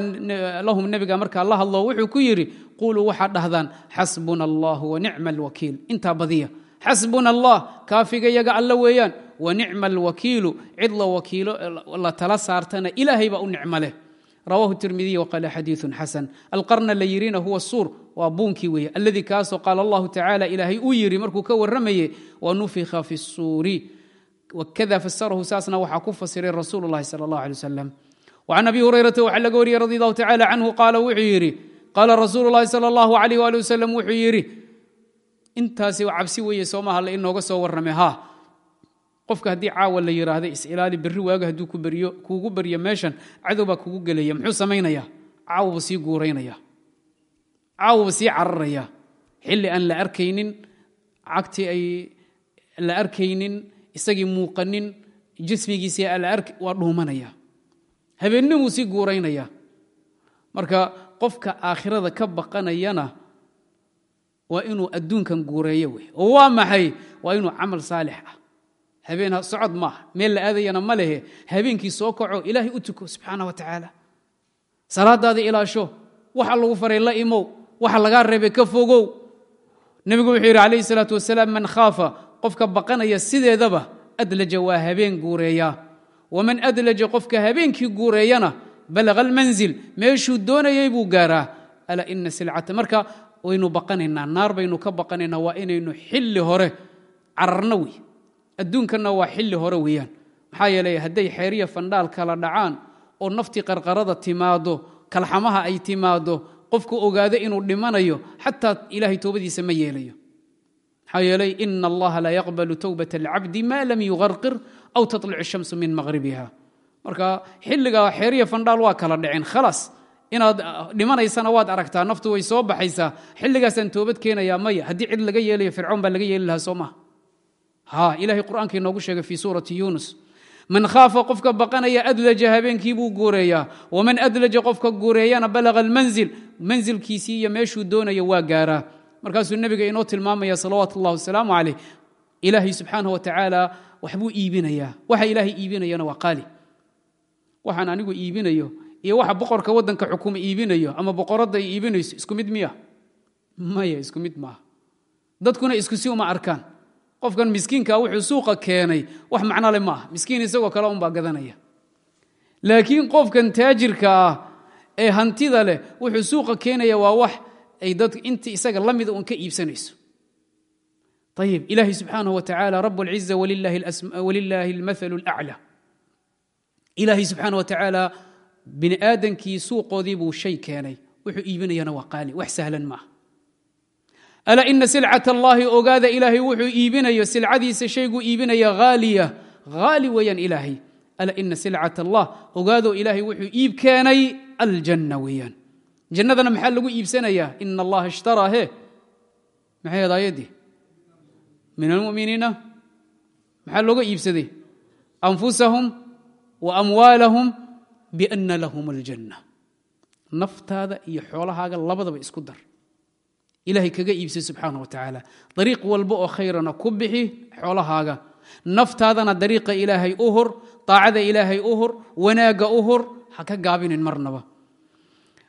lahum nebiga markaa la hadlo wuxuu ku yidhi quluu waxaad dhahdaan xasbuna allah wanicma alwakiil intaa badiya xasbuna allah kaafiga yaga alla weeyaan wanicma alwakiilu cid la wakiilo la tala saartana ilaahay baa u nicmo leh rawahu tirmidiy wqaala xadiiu xasan. Alqarna la yirina huwa suur waa buunkii weeye. Alladii kaasoo qaala allahu tacaala ilaahay uu yidhi markuu ka warramayey wanufika fi suuri. Wakada fasarahu saasna waxaa ku fasiray rasuulu sal allah alay wasalam wacan abi hurayrata waxaa laga wariyey radi allahu tacala canhu qaala wuxuu yidhi qaala rasuulu lahi sal allahu alayh ali wasalam wuxuu yidhi intaasi cabsi weeye soo la inooga soo warrame ha qofka haddii caawa la yidhaahda is-ilaali berri waaga hadduu kuugu baryo meeshan cadow baa kugu gelaya muxuu samaynayaa caawuba sii guuraynaya. Caawuba sii cararaya. Xilli aan la arkaynin cagtii ay la arkaynin isagii muuqanin jismigiisii waa dhuumanaya. Habeenimuu sii guuraynaya. Marka qofka aakhirada ka baqanayana waa inuu adduunkan guureeyo wey waa maxay? Waa inuu camal saalix ah habeen socod maaha meel la aadayana ma lehe. Habeenkii soo kaco ilaahay u tuko subxaana wa tacaala. Salaadaada ilaasho waxa lagu faray la imow. Waxa lagaa reebay ka fogow. Nebigu wuxuu yidhi calayhi salaatu wasalaam man khaafa. Qofka baqanaya sideedaba adlaja waa habeen guureeyaa waman adlaja qofka habeenkii guureeyana balaga almanzil. Meeshuu doonayay buu gaaraa. Alaa ina silcata marka waynu baqanaynaa naar baynu ka baqanaynaa waa inaynu xilli hore cararno wey adduunkanna waa xilli hore weeyaan. Maxaa yeeley hadday xeeriya fandhaal kala dhacaan oo naftii qarqarada timaado kalxamaha ay timaado qofku ogaado inuu dhimanayo xataa ilaahay toobadiisa ma yeelayo. Maxaa yeelay ina allaha la yaqbalu towbat alcabdi ma lam yuqarqir aw taطlic shamsu min maqhribiha marka xilliga xeeriya fandhaal waa kala dhaceen khalaas inaad dhimanaysana waad aragtaa naftu way soo baxaysaa. Xilligaasaan toobad keenayaa maya. Haddii cid laga yeelayo fircoon baa laga yeeli lahaa soo maha ha ilahay qur'aanka inoogu sheegay fi suurati yunus man khaafa qofka baqanaya adlaja habeenkii buu guureeyaa. Waman adlaja qofka guureeyana balaga almanzil manzilkiisii iyo meeshuu doonaya waa gaaraa. Markaasuu nebiga inoo tilmaamaya salawaatu wasalaamu caleyh ilaahay subxaanah wa tacaala waxbuu iibinayaa. Waxa ilaahay iibinayana waa qaali. Waxaan anigu iibinayo iyo waxa boqorka waddanka xukuma iibinayo ama boqoradda ay iibinayso isku mid miya? Maya isku mid maaha. Dadkuna isku uma arkaan qofkan miskiinka wuxuu suuqa keenay. Wax macno macnole maaha. Miskiin isagoo kale unbaa gadanaya. Laakiin qofkan taajirka ah ee hantida leh wuxuu suuqa keenaya waa wax ay dadku intii isaga la mida uun ka iibsanayso. Ayib ilaahi subxaanah wa tacaala rab alciza walilaahi almathalu alaclaa ilaahay subxaana wa tacaala bini aadamkii suuqoodii buu shay keenay. Wuxuu iibinayana waa qaali. Wax sahlan maaha alaa ina silcat allahi ogaada ilaahay wuxuu iibinayo silcadiisa shayguu iibinaya haaliya haali weeyaan ilaahay. Alaa ina silcat allah ogaado ilaahay wuxuu iib keenay aljanna weeyaan. Jannadana maxaa lagu iibsanayaa ina allaha ishtaraa he. Maxay ahayd aayaddii min almuminiina maxaa looga iibsaday? Anfusahum wa amwaalahum biana lahum aljanna. Naftaada iyo xoolahaaga labadaba isku dar ilahay kaga iibsay subxaana wa tacaala. Dariiq walba oo khayrana ku bixi xoolahaaga. Naftaadana dariiqa ilaahay u hur daacada ilaahay u hur wanaagga u hur ha ka gaabinin marnaba.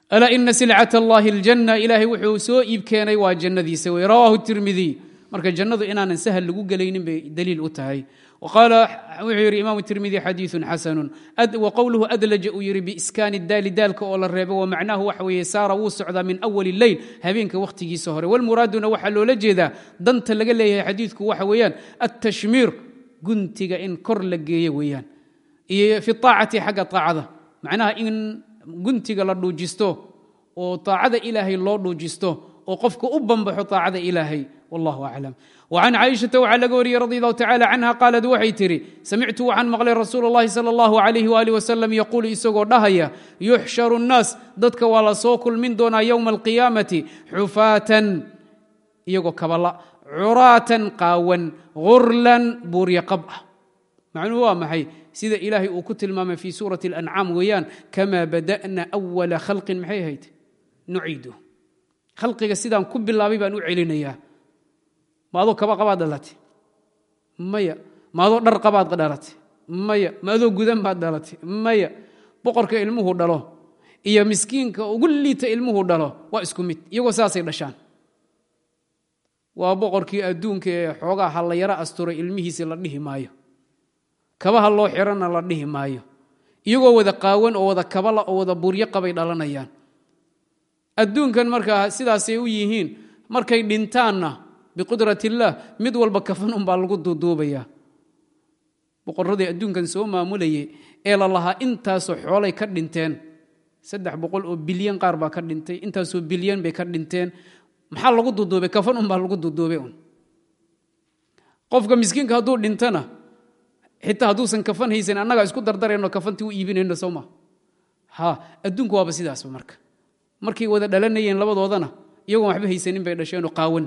Alaa ina silcat allahi aljanna ilaahay wuxuu soo iib keenay waa jannadiisa wey rawaahu tirmidiy marka jannadu inaanan sahal lagu gelaynin bay daliil u tahay wuxuu yidhi imaamu tirmidi xadiiثu xasanu wqowluhu adlaja uu yidhi biiskaani daali daalka oo la reebo wamacnaahu waxa weeye saara wuu socdaa min awali leyl habeenka wakhtigiisa hore walmuraaduna waxaa loola jeedaa danta laga leeyahay xadiidku waxa weeyaan attashmiir guntiga in kor la geeyo weeyaan iyo fi aacati xagga aacada macnaha in guntiga la dhuujisto oo aacada ilaahay loo dhuujisto oo qofka u bambaxo aacada ilaahay wallahu aclam wcan caaishata waxaa laga wariyey radi allahu tacala canha qaalad waxay tihi samictu waxaan maqlay rasuulu اllahi sal allahu alayh wali wasalam yaquulu isagoo dhahaya yuxsharu nnaas dadka waa la soo kulmin doonaa yowma alqiyaamati xufaatan iyagoo kabala curaatan qaawan gurlan buurya qab ah macnuhu waa maxay sida ilaahay uu ku tilmaamay fii suurati اlancaam weeyaan kama bada'na wala khalqin maxay ahayd nuciidu khalqiga sidaan ku maadoo kaba qabaad dhalatay. Maya maadoo dhar qabaad dhalatay. Maya maadoo gudan baad dhalatay. Maya boqorka ilmuhu dhalo iyo miskiinka ugu liita ilmuhu dhalo waa isku mid iyagoo saasay dhashaan. Waa boqorkii adduunka ee xoogaa ha la yaro asturay ilmihiisi la dhihi maayo. Kabaha loo xirana la dhihi maayo. Iyagoo wada qaawan oo wada kabala oo wada buryo qabay dhalanayaan. Adduunkan markaa sidaasay u yihiin markay dhintaanna biqudrat illaah mid walba kafan unbaa lagu duuduubaya boqoradii adduunkan soo maamulayay ee la intaasoo xoolay ka dhinteen. Saddex boqol oo bilyan qaar baa ka dhintay intaasoo bilyan bay ka dhinteen. Maxaa lagu duduubay kafan unbaa lagu duduubay un. Qofka miskiinka hadduu dhintana xitaa hadduusan kafan haysan annagaa isku dardarayno kafantii u iibinayno soo ha adduunku waaba sidaasba marka. Markay wada dhalanayeen labadoodana iyagoon waxba haysanin bay dhasheenoo qaawan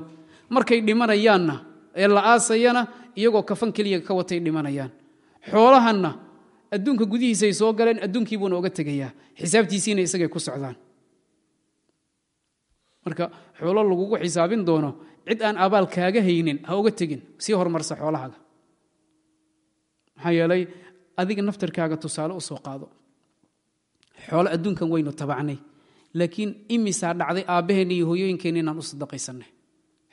markay dhimanayaanna ee la aasayana iyagoo kafan keliya ka watay dhimanayaan. Xoolahanna adduunka gudihiisay soo galeen adduunkiibuuna oga tegayaa. Xisaabtiisiina isagay ku socdaan. Marka xoolo lagugu xisaabin doono cid aan abaal kaaga haynin ha oga tegin sii horumarsa xoolahaaga. Maxaa yeelay adiga naftarkaaga tusaale u soo qaado. Xoolo adduunkan waynu tabacnay laakiin imisaa dhacday aabbaheenna iyo hooyooyinkeenna inaan u sadaqaysanay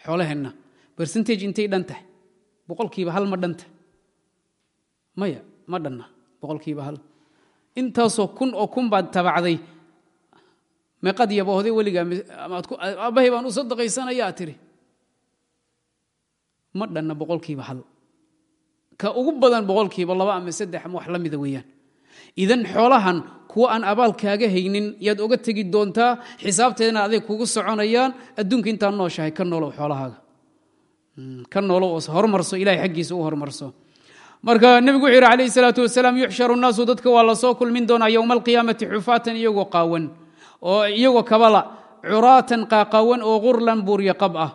xoolaheenna. Bersentage intay dhan tahay boqolkiiba hal ma dhanta maya ma dhanna boqolkiiba hal. Intaasoo kun oo kun baad tabacday. Meeqad yaboohday weligaa aabbahay baan u sadaqaysanayaa tiri. Ma dhanna boqolkiiba hal. Ka ugu badan boqolkiiba laba ama saddex ama wax la mida weeyaan. Idan xoolahan kuwa aan abaal kaaga haynin yaad oga tegi doontaa xisaabteedna aday kugu soconayaan adduunka intaad nooshahay ka noolow xoolahaaga. Ka noolow oo horumarso ilahay xaggiisa u horumarso marka nebigu wuxuu yidhi calayhi salaatu wasalaam yuxsharu nnaasu dadka waa la soo kulmin doonaa yowma alqiyaamati xufaatan iyagoo qaawan oo iyagoo kabala curaatan qaaqaawan oo qurlan buurya qab ah.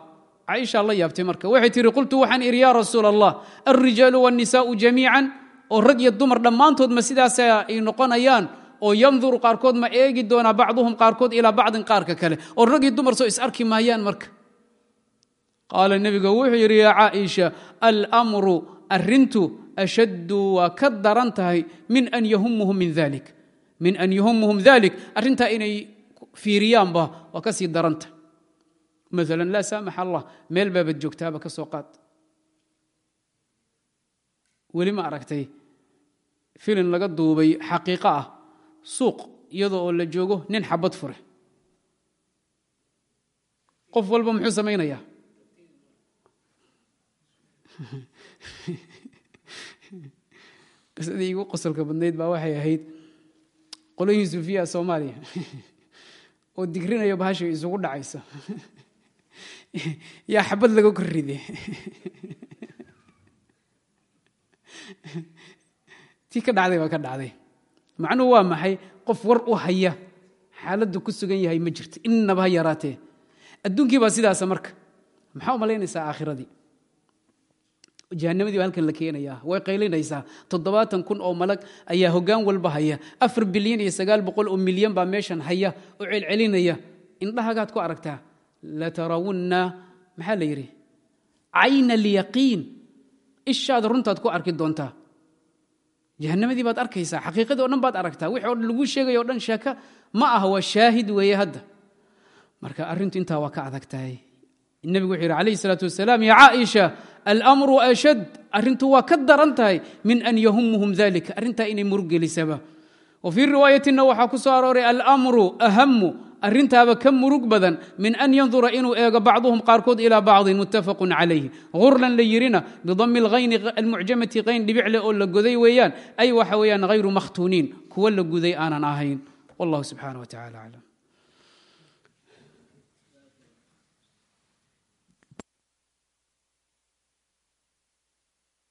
Caaisha la yaabtay marka waxay tihi qultu waxaan idhi yaa rasuul allah alrijaalu waannisaau jamiican oo rag iyo dumar dhammaantood ma sidaasa ay noqonayaan oo yanduru qaarkood ma eegi doonaa bacduhum qaarkood ilaa bacdin qaarka kale oo rag iyo dumar soo is arki maayaan marka. Qaala nebiga wuxuu yidhi yaa caaisha almru arrintu ashaddu waa ka daran tahay min an yahumuhum dalik arrintaa inay fiiriyaanba waa ka sii daranta maala laa saamax allah meel baabad joogtaaba ka soo qaad. Weli ma aragtay filin laga duubay xaqiiqo ah suuq iyadoo oo la joogo nin xabad fure. Qof walba muxuu samaynayaa? Qisadii igu qosolka badnayd baa waxay ahayd qolooyin suufiya soomaaliya oo digrinayo bahasha isugu dhacaysa. Yaa xabad laga kor ride tii ka dhacday baa ka dhacday macnuhu waa maxay? Qof war u haya xaaladdu ku sugan yahay ma jirto innaba ha yaraatee. Adduunkii baa sidaasa marka. Maxaa u malaynaysaa aakhiradii jahannamadii baa halkan la keenayaa. Way qaylinaysaa. Toddobaatan kun oo malag ayaa hoggaan walba haya. Afar bilyan iyo sagaal boqol oo milyan baa meeshan haya oo celcelinaya. Indhahagaad ku aragtaa latarawunna maxaa la yidhi? Cayna alyaqiin. Ishaada runtaad ku arki doontaa jahannamadii baad arkaysaa xaqiiqadii o dhan baad aragtaa wixii o dhan laguu sheegaya o dhan sheeka ma aha waa shaahid weeye hadda. Marka arrintu intaa waa ka adag tahay nebigu wuxuu yidhi calayhi salaatu wasalaam ya caaisha almru ashad. Arrintu waa ka daran tahay min an yahumuhum dalika arrintaa inay muruggelisaba wa fii riwaayatina waxaa ku soo arooray almru ahamu arrintaaba ka murug badan min an yandura inuu eego bacduhum qaarkood ilaa bacdin muttafaqun calayhi. Hurlan la yirina bidami lhayni almucjamati qayn dhibicle oo la goday weeyaan. Ay waxa weeyaan hayru makhtuuniin kuwa la guday aanan ahayn. Wallahu subxaana wa tacala aclam